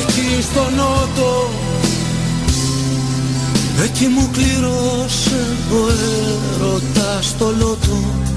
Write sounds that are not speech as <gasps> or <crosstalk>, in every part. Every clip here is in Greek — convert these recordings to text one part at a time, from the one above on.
εκεί στο νότο Εκεί μου κλήρωσε ο έρωτας το λότο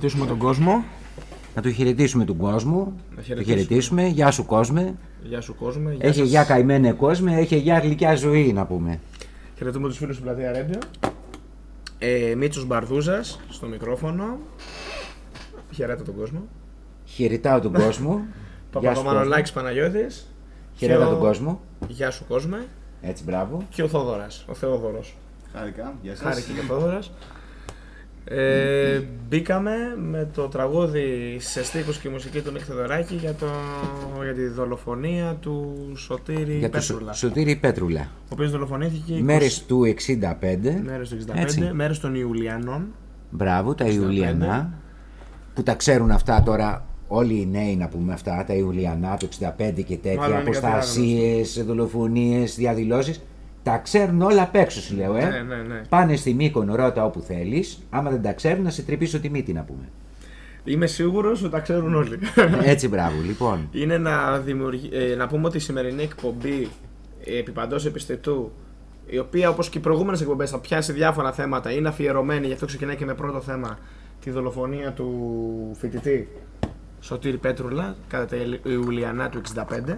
Χαιρετήσουμε τον κόσμο. Να του χαιρετήσουμε τον κόσμο. Να Το χαιρετήσουμε. χαιρετήσουμε. Γεια σου κόσμο. Γεια σου κόσμο. Γεια Έχει σας. γεια καημένε κόσμο, έχει γεια γλυκιά ζωή να πούμε. Χαιρετούμε τους φίλους του Πλατεία Radio. Ε, Μίτσος Μπαρδούζας στο μικρόφωνο. Χαιρέτα τον κόσμο. Χαιρετάω τον <laughs> κόσμο. Γεια σου κόσμο. Παπαδομανολάκης Παναγιώτης. Χαιρέτα Και ο- τον κόσμο. Γεια σου κόσμε. Έτσι, μπράβο. Και ο Θόδωρας, ο Θεόδωρος. Χάρηκα, γεια σας. Χάρη και ο Θόδωρας. Ε, μπήκαμε με το τραγούδι σε στίχους και μουσική του Νίκ Θεοδωράκη για, το, για τη δολοφονία του Σωτήρη Για το Πέτρουλα. Σω- Σωτήρη Πέτρουλα. Ο οποίος δολοφονήθηκε 20 Μέρες του 65. μέρες του 65, Έτσι. μέρες των Ιουλιανών. Μπράβο, τα Ιουλιανά. Που τα ξέρουν αυτά τώρα όλοι οι νέοι να πούμε αυτά, τα Ιουλιανά το 65 και τέτοια, Μάλλον είναι αποστασίες, δολοφονίες, διαδηλώσεις. Τα ξέρουν όλα απ' έξω σου λέω, ε. Ναι, ναι, ναι. Πάνε στη Μύκονο, ρώτα όπου θέλεις. Άμα δεν τα ξέρουν, να σε τρυπήσω τη μύτη να πούμε. Είμαι σίγουρος ότι τα ξέρουν όλοι. <laughs> Έτσι, μπράβο, <laughs> λοιπόν. Είναι να, δημιουργεί, ε, να πούμε ότι η σημερινή εκπομπή ε, επί παντός επιστητού η οποία όπως και οι προηγούμενες εκπομπές θα πιάσει διάφορα θέματα είναι αφιερωμένη, γι' αυτό ξεκινάει και με πρώτο θέμα τη δολοφονία του φοιτητή Σωτήρη Πέτρουλα κατά τα Ιουλιανά του 65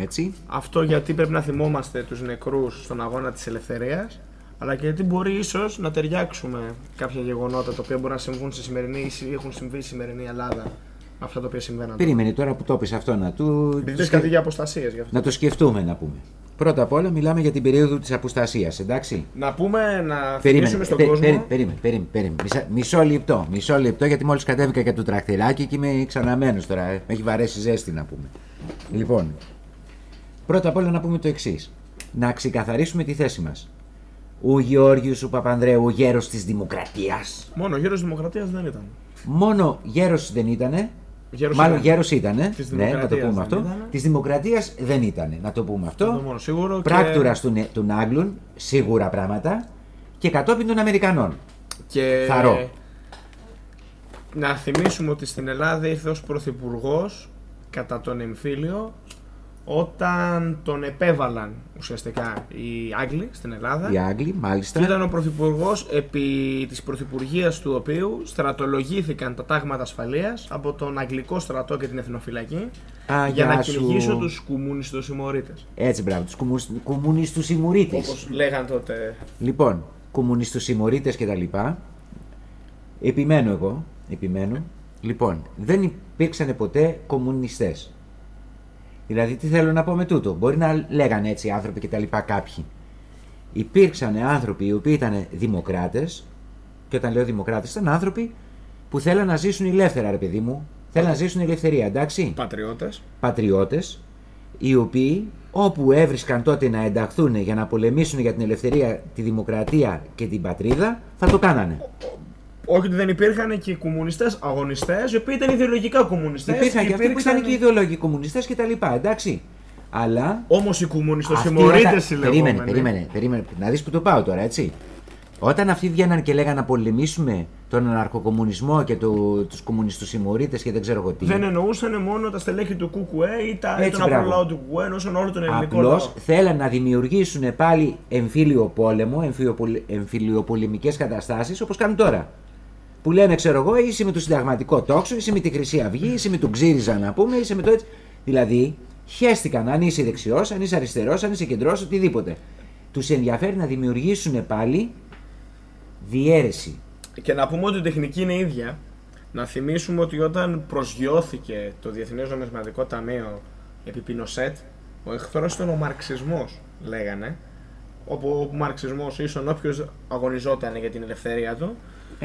Έτσι. αυτό γιατί πρέπει να θυμόμαστε τους νεκρούς στον αγώνα της ελευθερίας αλλά και γιατί μπορεί ίσως να ταιριάξουμε κάποια γεγονότα τα οποία μπορεί να συμβούν στη σημερινή ή έχουν συμβεί στη σημερινή Ελλάδα με αυτά τα οποία συμβαίνουν. Περίμενε τώρα που το πεις αυτό να του. Επειδή κάτι για αποστασίες γι' αυτό. Να το σκεφτούμε να πούμε. Πρώτα απ' όλα μιλάμε για την περίοδο της αποστασίας, εντάξει. Να πούμε, να Περίμενε, θυμίσουμε στον πε- κόσμο. περί- περίμενε, περίμενε, περίμενε. Μισά- Μισό λεπτό, μισό λεπτό γιατί μόλις κατέβηκα και από το τρακτηράκι και είμαι ξαναμένος τώρα. ε. Με έχει βαρέσει ζέστη να πούμε. Λοιπόν, πρώτα απ' όλα να πούμε το εξής. Να ξεκαθαρίσουμε τη θέση μας. Ο Γεώργιος ο Παπανδρέου, ο γέρος της Δημοκρατίας. Μόνο γέρος Δημοκρατίας δεν ήταν. Μόνο γέρος δεν ήτανε. Γέρος Μάλλον ήταν. γέρος ήτανε. Της ναι, να το Δημοκρατίας πούμε δεν αυτό. ήτανε. Της Δημοκρατίας δεν ήτανε. Να το πούμε αυτό. Αυτό μόνο σίγουρο. Πράκτορας του, Νε- του Νάγκλουν, σίγουρα πράγματα. Και κατόπιν των Αμερικανών. Και... και... Θαρώ. Να θυμίσουμε ότι στην Ελλάδα ήρθε ως πρωθυπουργός κατά τον εμφύλιο όταν τον επέβαλαν ουσιαστικά οι Άγγλοι στην Ελλάδα. Οι Άγγλοι, μάλιστα. Και ήταν ο πρωθυπουργός επί της πρωθυπουργίας του οποίου στρατολογήθηκαν τα τάγματα ασφαλείας από τον Αγγλικό στρατό και την Εθνοφυλακή Α, για γεια να σου. κυνηγήσουν τους κομμουνιστούς συμμορίτες. Έτσι, μπράβο, τους κομμουνιστού συμμορίτε. Όπως λέγαν τότε Λοιπόν, κομμουνιστού συμμορίτε και τα λοιπά. Επιμένω εγώ, επιμένω. Λοιπόν, δεν υπήρξαν ποτέ κομμουνιστές. Δηλαδή, τι θέλω να πω με τούτο; Μπορεί να λέγανε έτσι άνθρωποι και τα λοιπά κάποιοι. Υπήρξαν άνθρωποι οι οποίοι ήταν δημοκράτες, και όταν λέω δημοκράτες, ήταν άνθρωποι που θέλαν να ζήσουν ελεύθερα, ρε παιδί μου. Θέλαν να ζήσουν ελευθερία, εντάξει. Πατριώτες. Πατριώτες, οι οποίοι όπου έβρισκαν τότε να ενταχθούν για να πολεμήσουν για την ελευθερία, τη δημοκρατία και την πατρίδα, θα το κάνανε. Όχι ότι δεν υπήρχαν και οι κομμουνιστές αγωνιστές, οι οποίοι ήταν ιδεολογικά κομμουνιστές. Υπήρχαν και αυτοί που ήταν και ιδεολογικοί κομμουνιστές κτλ. Εντάξει. Αλλά. Όμως οι κομμουνιστοσημωρίτε οι Περίμενε, λεγόμενοι. περίμενε, περίμενε. Να δεις που το πάω τώρα, έτσι. Όταν αυτοί βγαίναν και λέγανε να πολεμήσουμε τον αναρχοκομμουνισμό και το, τους κομμουνιστούς συμμορίτες και δεν ξέρω εγώ τι. Δεν εννοούσαν μόνο τα στελέχη του ΚΚΕ ή, τα, ή Έτσι, τον απλό μπράβο. λαό του ΚΚΕ, εννοούσαν όλο τον ελληνικό λαό. Απλώς θέλαν να δημιουργήσουν πάλι εμφύλιο πόλεμο, εμφυλιοπολι... εμφυλιοπολεμικές καταστάσεις όπως κάνουν τώρα. Που λένε, ξέρω εγώ, είσαι με το συνταγματικό τόξο, είσαι με τη Χρυσή Αυγή, είσαι με τον Ξύριζα να πούμε, είσαι με το έτσι. Δηλαδή, χέστηκαν αν είσαι δεξιός, αν είσαι αριστερός, αν είσαι κεντρός, οτιδήποτε. Τους ενδιαφέρει να δημιουργήσουν πάλι διαίρεση. Και να πούμε ότι η τεχνική είναι ίδια. Να θυμίσουμε ότι όταν προσγειώθηκε το Διεθνές Νομισματικό Ταμείο επί Πινοσέτ, ο εχθρός ήταν ο μαρξισμός, λέγανε. Όπου ο μαρξισμός ίσον όποιος αγωνιζόταν για την ελευθερία του.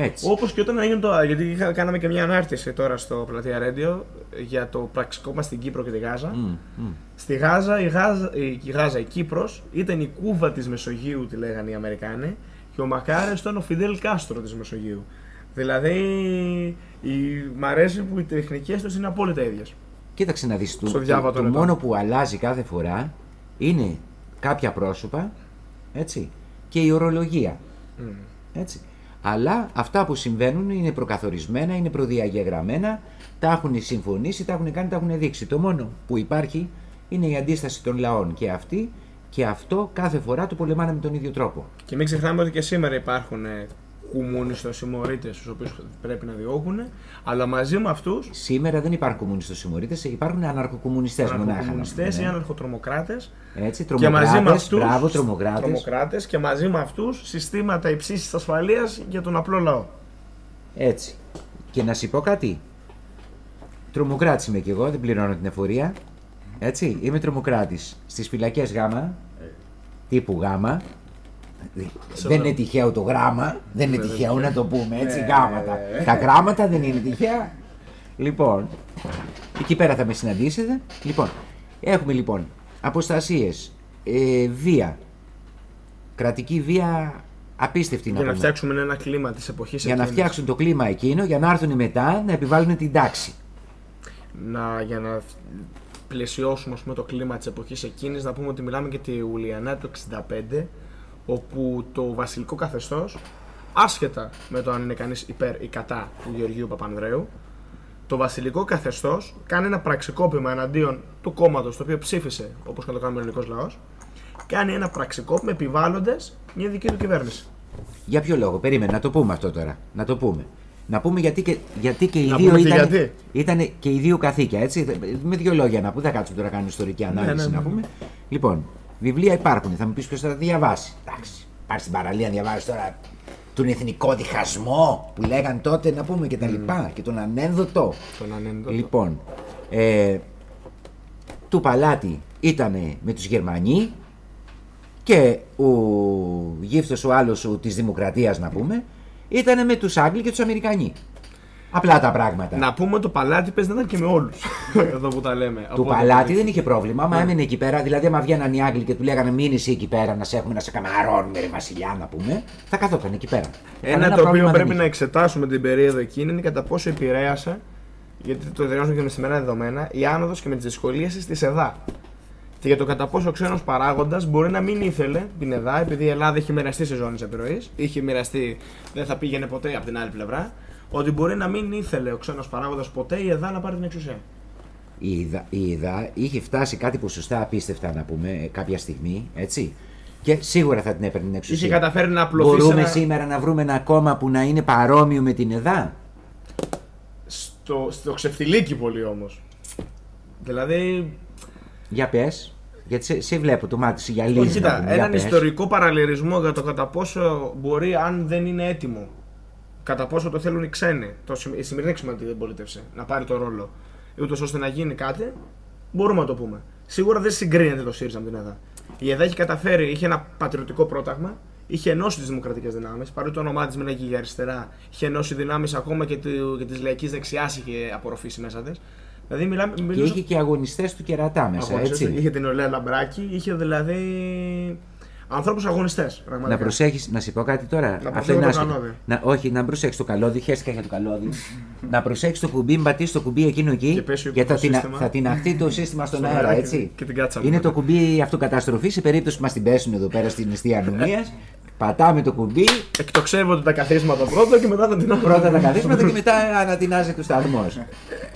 Έτσι. Όπως και όταν έγινε το. Γιατί είχα, κάναμε και μια ανάρτηση τώρα στο Πλατεία Radio για το πραξικόπημα στην Κύπρο και τη Γάζα. Μμ, μμ. Στη Γάζα, η Γάζα, η, η Γάζα, η Κύπρος ήταν η κούβα της Μεσογείου, τη λέγανε οι Αμερικάνοι, και ο Μακάρες ήταν ο Φιδέλ Κάστρο της Μεσογείου. Δηλαδή, η, μ' αρέσει που οι τεχνικές τους είναι απόλυτα ίδιες. Κοίταξε να δεις, το, Στο το, διάβατο το λεπτό. μόνο που αλλάζει κάθε φορά είναι κάποια πρόσωπα, έτσι, και η ορολογία, έτσι. Αλλά αυτά που συμβαίνουν είναι προκαθορισμένα, είναι προδιαγεγραμμένα, τα έχουν συμφωνήσει, τα έχουν κάνει, τα έχουν δείξει. Το μόνο που υπάρχει είναι η αντίσταση των λαών και αυτή και αυτό κάθε φορά το πολεμάνε με τον ίδιο τρόπο. Και μην ξεχνάμε ότι και σήμερα υπάρχουν ε, κομμουνιστοσημωρίτες τους οποίους πρέπει να διώκουν, αλλά μαζί με αυτούς Σήμερα δεν υπάρχουν κομμουνιστές συμμορίτες, υπάρχουν αναρχοκομμουνιστές μονάχα. να αναρχοκομμουνιστές ή πούμε. αναρχοτρομοκράτες Έτσι, και μαζί με τρομοκράτες, αυτούς, μπράβο, τρομοκράτες. τρομοκράτες και μαζί με αυτούς συστήματα υψίστης ασφαλείας για τον απλό λαό. Έτσι. Και να σου πω κάτι. Τρομοκράτης είμαι κι εγώ, δεν πληρώνω την εφορία. Έτσι, είμαι τρομοκράτης. Στις φυλακές γάμα, τύπου γάμα. Δεν είναι τυχαίο το γράμμα, δεν είναι τυχαίο να το πούμε έτσι, γάματα. Τα γράμματα δεν είναι τυχαία. Λοιπόν, εκεί πέρα θα με συναντήσετε. Λοιπόν, έχουμε λοιπόν αποστασίες, ε, βία, κρατική βία απίστευτη να Για να πούμε φτιάξουμε ένα κλίμα της εποχής για να εκείνης. φτιάξουν το κλίμα εκείνο, για να έρθουν μετά να επιβάλλουν την τάξη. να, για να πλαισιώσουμε ας πούμε, το κλίμα της εποχής εκείνης να πούμε ότι μιλάμε και τη Ιουλιανά του 65 όπου το βασιλικό καθεστώς άσχετα με το αν είναι κανείς υπέρ ή κατά του Γεωργίου Παπανδρέου το βασιλικό καθεστώς κάνει ένα πραξικόπημα εναντίον του κόμματος το οποίο ψήφισε όπως και να το κάνει ο ελληνικός λαός κάνει ένα πραξικόπημα επιβάλλοντας μια δική του κυβέρνηση. Για ποιο λόγο, περίμενε να το πούμε αυτό τώρα. Να το πούμε. Να πούμε γιατί και, γιατί και οι Να δύο πούμε και ήταν, γιατί. ήταν και οι δύο καθήκια, έτσι. Με δύο λόγια να πούμε, δεν θα κάτσουμε τώρα να κάνουμε ιστορική ανάλυση ναι, ναι, να ναι. πούμε. Λοιπόν, βιβλία υπάρχουν, θα μου πεις ποιος θα τα διαβάσει. Εντάξει, πάρει στην παραλία να διαβάσεις τώρα τον εθνικό διχασμό που λέγαν τότε να πούμε και τα λοιπά και τον ανένδοτο. Τον ανένδοτο. Λοιπόν, ε, του παλάτι ήταν με τους Γερμανοί και ο γύφτος ο άλλος ο, της Δημοκρατίας να πούμε ήταν με τους Άγγλοι και τους Αμερικανοί. Απλά τα πράγματα. Να πούμε ότι το παλάτι παίζει να ήταν και με όλους <laughs> εδώ που τα λέμε. Του Οπότε, παλάτι δεν είχε πρόβλημα, άμα Ναι. έμενε εκεί πέρα, δηλαδή άμα βγαίναν οι Άγγλοι και του λέγανε μείνει εσύ εκεί πέρα να σε έχουμε να σε καμαρώνουμε, ρε Βασιλιά να πούμε, θα καθόταν εκεί πέρα. Ένα Κανένα το πρόβλημα οποίο δεν πρέπει να είχε. εξετάσουμε την περίοδο εκείνη είναι κατά πόσο επηρέασε, γιατί το διαβάζουμε και με σημερινά δεδομένα, η άνοδος και με τις δυσκολίες της ΕΔΑ. Και για το κατά πόσο ο ξένος παράγοντας μπορεί να μην ήθελε την ΕΔΑ, επειδή η Ελλάδα είχε μοιραστεί σε ζώνες επιρροής, είχε μοιραστεί, δεν θα πήγαινε ποτέ από την άλλη πλευρά, ότι μπορεί να μην ήθελε ο ξένος παράγοντας ποτέ η ΕΔΑ να πάρει την εξουσία. η ΕΔΑ, η ΕΔΑ είχε φτάσει κάτι ποσοστά απίστευτα να πούμε ε, κάποια στιγμή, έτσι. Και σίγουρα θα την έπαιρνε την εξουσία. Είχε καταφέρει να απλωθεί σε Μπορούμε ένα- σήμερα να βρούμε ένα κόμμα που να είναι παρόμοιο με την ΕΔΑ. Στο, στο ξεφτιλίκι πολύ όμως. Δηλαδή, Για πες. Γιατί σε, σε βλέπω το μάτι σου γυαλίζεις. Όχι, να κοίτα, πούμε. Για έναν πες. ιστορικό παραλληλισμό για το κατά πόσο μπορεί, αν δεν είναι έτοιμο, κατά πόσο το θέλουν οι ξένοι, το, συμ- η σημερινή εξωματική αντιπολίτευση, να πάρει το ρόλο, ούτως ώστε να γίνει κάτι, μπορούμε να το πούμε. Σίγουρα δεν συγκρίνεται το ΣΥΡΙΖΑ με την ΕΔΑ. Η ΕΔΑ έχει καταφέρει, είχε ένα πατριωτικό πρόταγμα, είχε ενώσει τις δημοκρατικές δυνάμεις, παρότι το όνομά της μιλάει για αριστερά, είχε ενώσει δυνάμεις ακόμα και, του, και της λαϊκής δεξιάς είχε απορροφήσει μέσα της. Δηλαδή μιλάμε. Και μιλούσα- είχε και αγωνιστές του κερατά μέσα, αγωνιστές, έτσι. Είχε την Ολέα Λαμπράκη, είχε δηλαδή ανθρώπους αγωνιστές. Να προσέχεις, να σου πω κάτι τώρα. Να Αυτό προσέχω είναι το άσχετο. καλώδι. Να, όχι, να προσέξει το καλώδι, χαίρεστηκα για το καλώδι. <laughs> να προσέξει το κουμπί, μην πατήσει το κουμπί εκείνο εκεί. Και πέσει γιατί θα, το την, σύστημα. θα τυναχτεί το σύστημα στον Στον αέρα, αέρα έτσι. και- και την κάτσαμε είναι μετά. το κουμπί αυτοκαταστροφής σε περίπτωση που μας την πέσουν εδώ πέρα στην αιστεία νομία. Πατάμε το κουμπί, Εκτοξεύονται τα καθίσματα πρώτα και μετά να την πρώτα τα καθίσματα και μετά ανατινάζει το σταθμό.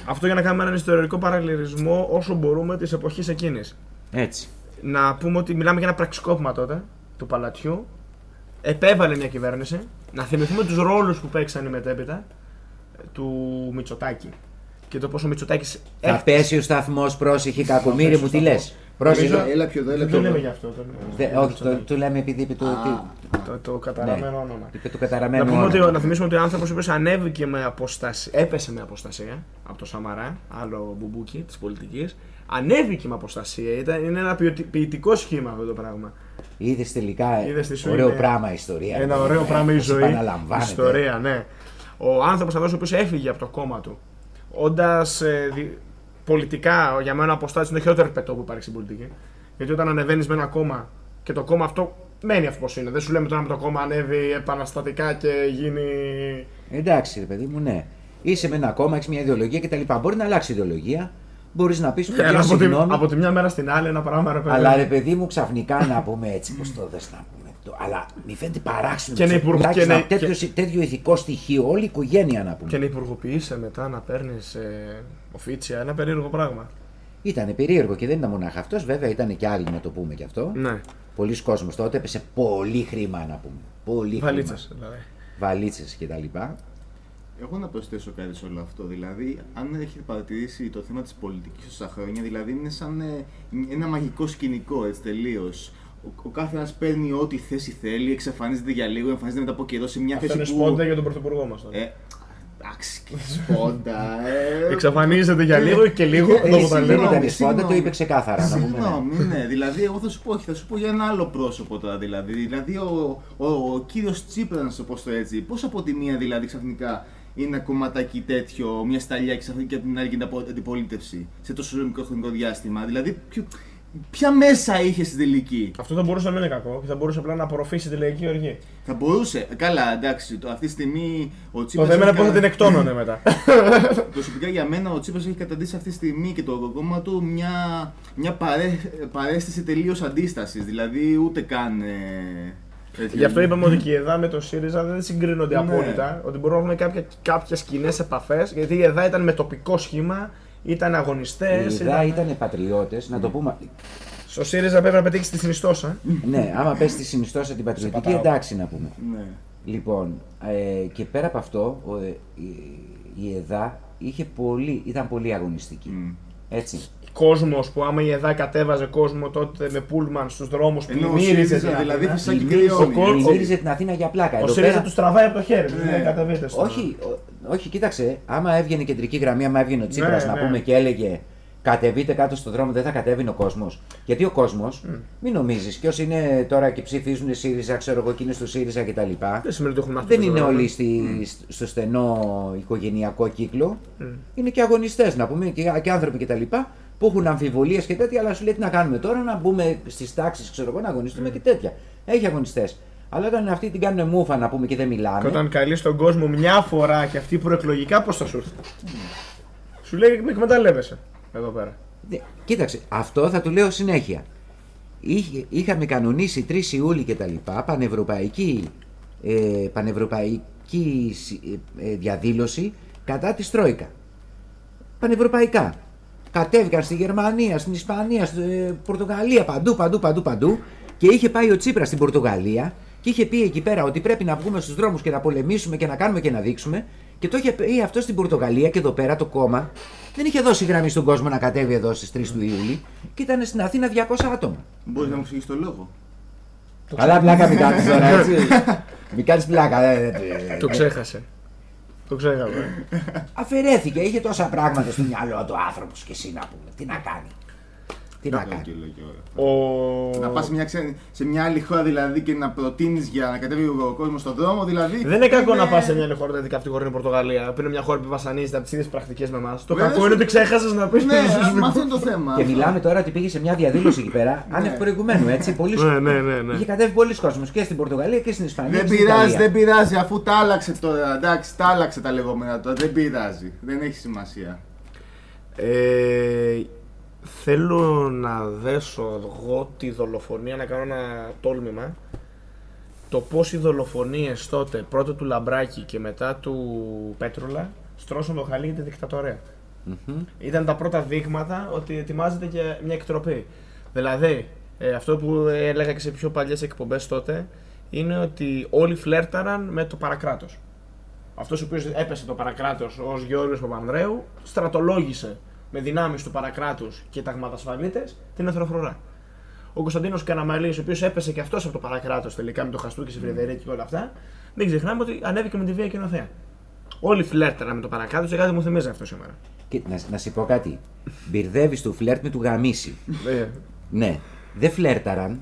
Αυτό για να κάνουμε έναν ιστορικό παραλληλισμό όσο μπορούμε της εποχής εκείνης. Έτσι. Να πούμε ότι μιλάμε για ένα πραξικόπημα τότε του παλατιού. Επέβαλε μια κυβέρνηση. Να θυμηθούμε τους ρόλους που παίξαν οι μετέπειτα ε, του Μητσοτάκη. Και το πόσο ο Μητσοτάκης. Θα πέσει ο σταθμός, πρόσεχε κακομίρι μου, τι λες. Πρόσεχε. Νομίζω- Έλα πιο εδώ, έλα Δεν πιο το λέμε εδώ. γι' αυτό. Το, Δε- όχι, το, του λέμε επειδή είπε το, Α. τι- το, το καταραμένο όνομα. είπε το Να, καταραμένο. πούμε ότι, όνομα. να θυμίσουμε ότι ο άνθρωπος ο οποίος ανέβηκε με αποστασία, έπεσε με αποστασία από το Σαμαρά, άλλο μπουμπούκι της πολιτικής, ανέβηκε με αποστασία. Ήταν, είναι ένα ποιοτι- ποιητικό σχήμα αυτό το πράγμα. Είδες τελικά Είδες τι σου ωραίο είναι. πράγμα η ιστορία. Ένα ωραίο Ε, πράγμα η πώς ζωή. επαναλαμβάνεται. Ιστορία, ναι. Ο άνθρωπος αυτός ο οποίος έφυγε από το κόμμα του, όντας πολιτικά για μένα ο αποστάτη είναι το χειρότερο πετό που υπάρχει στην πολιτική. Γιατί όταν ανεβαίνεις με ένα κόμμα και το κόμμα αυτό μένει αυτό που είναι. Δεν σου λέμε τώρα με το κόμμα ανέβει επαναστατικά και γίνει. Εντάξει, ρε παιδί μου, ναι. Είσαι με ένα κόμμα, έχεις μια ιδεολογία κτλ. Μπορεί να αλλάξει ιδεολογία, μπορείς να πεις Ε, πια από, τη, συγγνώμη. από τη μια μέρα στην άλλη ένα πράγμα ρε παιδί. Αλλά ρε παιδί μου, ξαφνικά να πούμε έτσι, πώς το δες να πούμε. Το, αλλά μη φαίνεται παράξενο. Και να υπουργ- Τουλάχιστον και να- τέτοιο, τέτοιο ηθικό στοιχείο, όλη η οικογένεια να πούμε. Και να υπουργοποιείσαι μετά να παίρνεις ε, οφίτσια, ένα περίεργο πράγμα. Ήταν περίεργο και δεν ήταν μονάχα αυτός, βέβαια ήταν και άλλοι να το πούμε κι αυτό. Ναι. Πολλοί κόσμος τότε έπεσε πολύ χρήμα να πούμε. Πολύ Βαλίτσες χρήμα. δηλαδή. Βαλίτσες κτλ. Εγώ να προσθέσω κάτι σε όλο αυτό. Δηλαδή, αν έχετε παρατηρήσει το θέμα της πολιτικής τόσα χρόνια, δηλαδή είναι σαν ε, ένα μαγικό σκηνικό έτσι τελείως. Ο, ο κάθε ένας παίρνει ό,τι θέση θέλει, εξαφανίζεται για λίγο, εμφανίζεται μετά από καιρό σε μια Αυτό θέση είναι που. σπόντα για τον πρωθυπουργό μας. Ε, εντάξει, και σπόντα. Ε, Εξαφανίζεται για λίγο και λίγο. Ε, το ε, που τα Δεν λέω. συγγνώμη, ήταν σπόντα, το συγγνώμη. είπε ξεκάθαρα. Να πούμε. ναι. Συγγνώμη, ναι. Δηλαδή, εγώ θα σου πω, όχι, θα σου πω για ένα άλλο πρόσωπο τώρα. Δηλαδή, δηλαδή ο, ο, ο κύριος Τσίπρα, να σου το πω στο έτσι, πώς από τη μία δηλαδή ξαφνικά είναι ένα κομματάκι τέτοιο, μια σταλιά και ξαφνικά και από την άλλη γίνεται απο- αντιπολίτευση σε τόσο μικρό χρονικό διάστημα. Δηλαδή, ποιο, ποια μέσα είχε στην τελική; Αυτό δεν μπορούσε να μην είναι κακό και θα μπορούσε απλά να απορροφήσει τη λαϊκή οργή. Θα μπορούσε. Καλά, εντάξει, το, αυτή τη στιγμή ο Το Τσίπρας θέμα είναι έχει πώ θα κα- την εκτόνωνε <laughs> μετά. Προσωπικά για μένα ο Τσίπρας έχει καταντήσει αυτή τη στιγμή και το κόμμα του μια, μια παρέ, παρέστηση τελείως αντίστασης. Δηλαδή ούτε καν... Ε, τέτοιο. Γι' αυτό είπαμε ότι και η ΕΔΑ με το ΣΥΡΙΖΑ δεν συγκρίνονται Ναι. απόλυτα. Ότι μπορούν να έχουν κάποια, κάποιες κοινές επαφές. Γιατί η ΕΔΑ ήταν με τοπικό σχήμα, ήταν αγωνιστές. Οι ιδά ήταν πατριώτες, να το πούμε. Στο ΣΥΡΙΖΑ πρέπει να πετύχεις τη συνιστόσα. ναι, άμα πέσει τη συνιστόσα την πατριωτική, πατάω. εντάξει να πούμε. Ναι. Λοιπόν, ε, και πέρα από αυτό, ο, ε, η, η ΕΔΑ είχε πολύ, ήταν πολύ αγωνιστική. Μμ. Έτσι. Κόσμος που άμα η ΕΔΑ κατέβαζε κόσμο τότε με πούλμαν στους δρόμους, Ενώ ο πλημμύριζε ΣΥΡΙΖα την δηλαδή Αθήνα. φυσάει και Πλημμύριζε- κρυώνει. κόλ- πλημμύριζε την Αθήνα για πλάκα. Ο Εδώ ΣΥΡΙΖα πέρα- τους τραβάει από το χέρι. του Ναι. λέει κατεβείτε στο. όχι, ο- όχι, κοίταξε, άμα έβγαινε η κεντρική γραμμή, άμα έβγαινε ο Τσίπρας Ναι, να ναι. πούμε και έλεγε κατεβείτε κάτω στον δρόμο, δεν θα κατέβει ο κόσμος. Γιατί ο κόσμος, μην νομίζεις, και όσοι είναι τώρα και ψηφίζουν ΣΥΡΙΖΑ, ξέρω εγώ, και είναι στο ΣΥΡΙΖΑ κτλ. Δεν σημαίνει ότι έχουν μάθει Δεν το είναι δρόμο. όλοι στη, στο στενό οικογενειακό κύκλο. Είναι και αγωνιστές, να πούμε, και, και άνθρωποι κτλ. Που έχουν αμφιβολίες και τέτοια, αλλά σου λέει τι να κάνουμε τώρα, να μπούμε στις τάξεις, ξέρω εγώ, να αγωνιστούμε και τέτοια. Έχει αγωνιστές. Αλλά όταν αυτοί την κάνουν μούφα, να πούμε, και δεν μιλάνε. Και όταν καλείς τον κόσμο μια φορά και αυτή προεκλογικά, πώς θα σου έρθει; Σου λέει με εκμεταλλεύεσαι εδώ πέρα. Δε- Κοίταξε, αυτό θα του λέω συνέχεια. Είχε, είχαμε κανονίσει 3 Ιούλη και τα λοιπά, πανευρωπαϊκή, ε, πανευρωπαϊκή συ- ε, ε, διαδήλωση κατά της Τρόικα. Πανευρωπαϊκά. Κατέβηκαν στη Γερμανία, στην Ισπανία, στην ε, Πορτογαλία, παντού, παντού, παντού, παντού. Και είχε πάει ο Τσίπρας στην Πορτογαλία και είχε πει εκεί πέρα ότι πρέπει να βγούμε στους δρόμους και να πολεμήσουμε και να κάνουμε και να δείξουμε. Και το είχε πει αυτό στην Πορτογαλία και εδώ πέρα το κόμμα δεν είχε δώσει γραμμή στον κόσμο να κατέβει εδώ στις 3 του Ιούλη και ήταν στην Αθήνα 200 άτομα. Μπορείς να μου εξηγήσεις το λόγο; Καλά πλάκα μην κάνεις τώρα <laughs> έτσι. μην κάνεις πλάκα. ε, ε, ε. Το ξέχασε. Το ξέχασε. Αφαιρέθηκε, είχε τόσα πράγματα στο μυαλό του άνθρωπος και εσύ να πούμε. Τι να κάνει. Τι να Οκ, κάνει. OK, OK, ωραία. Ο... Να πας σε, μια ξένη- σε μια άλλη χώρα δηλαδή και να προτείνεις για να κατέβει ο κόσμος στον δρόμο, δηλαδή. Δεν είναι κακό να πας σε μια άλλη χώρα, δηλαδή αυτή χώρα είναι η Πορτογαλία, που είναι μια χώρα που βασανίζεται από τις ίδιες πρακτικές με εμάς. Το Βέβαια, κακό είναι ότι ξέχασες να πεις Ναι, μα αυτό είναι το θέμα. Και μιλάμε τώρα ότι πήγε σε μια διαδήλωση εκεί πέρα, Ναι. άνευ προηγουμένου, έτσι. Πολλοί... Ναι, ναι, ναι, ναι. Είχε κατέβει πολλοί κόσμος και στην Πορτογαλία και στην Ισπανία. Δεν και στην πειράζει, Ιταλία. δεν πειράζει, αφού τα άλλαξε τώρα. Εντάξει, τα άλλαξε τα λεγόμενα τώρα. Δεν πειράζει. Δεν έχει σημασία. Ε, θέλω να δέσω εγώ τη δολοφονία, να κάνω ένα τόλμημα. Το πώς οι δολοφονίες τότε, πρώτα του Λαμπράκη και μετά του Πέτρουλα, στρώσαν το χαλί για τη δικτατορία. Μμμ. Ήταν τα πρώτα δείγματα ότι ετοιμάζεται και μια εκτροπή. Δηλαδή, ε, αυτό που έλεγα και σε πιο παλιές εκπομπές τότε, είναι ότι όλοι φλέρταραν με το παρακράτος. Αυτός ο οποίος έπεσε το παρακράτος ως Γεώργιος Παπανδρέου, στρατολόγησε με δυνάμεις του παρακράτους και ταγματασφαλίτες την Εθροφρουρά. Ο Κωνσταντίνος Καναμαλή, ο οποίος έπεσε και αυτός από το παρακράτος τελικά με το Χαστούκι στη Φρυδερίκη και όλα αυτά, δεν ξεχνάμε ότι ανέβηκε με τη βία και νοθεία. Όλοι φλέρταραν με το παρακράτο και κάτι μου θυμίζει αυτό σήμερα. Και να, να σου πω κάτι. Μπυρδεύει το φλερτ με του γαμίση. Ε, Ναι, δεν φλέρταραν,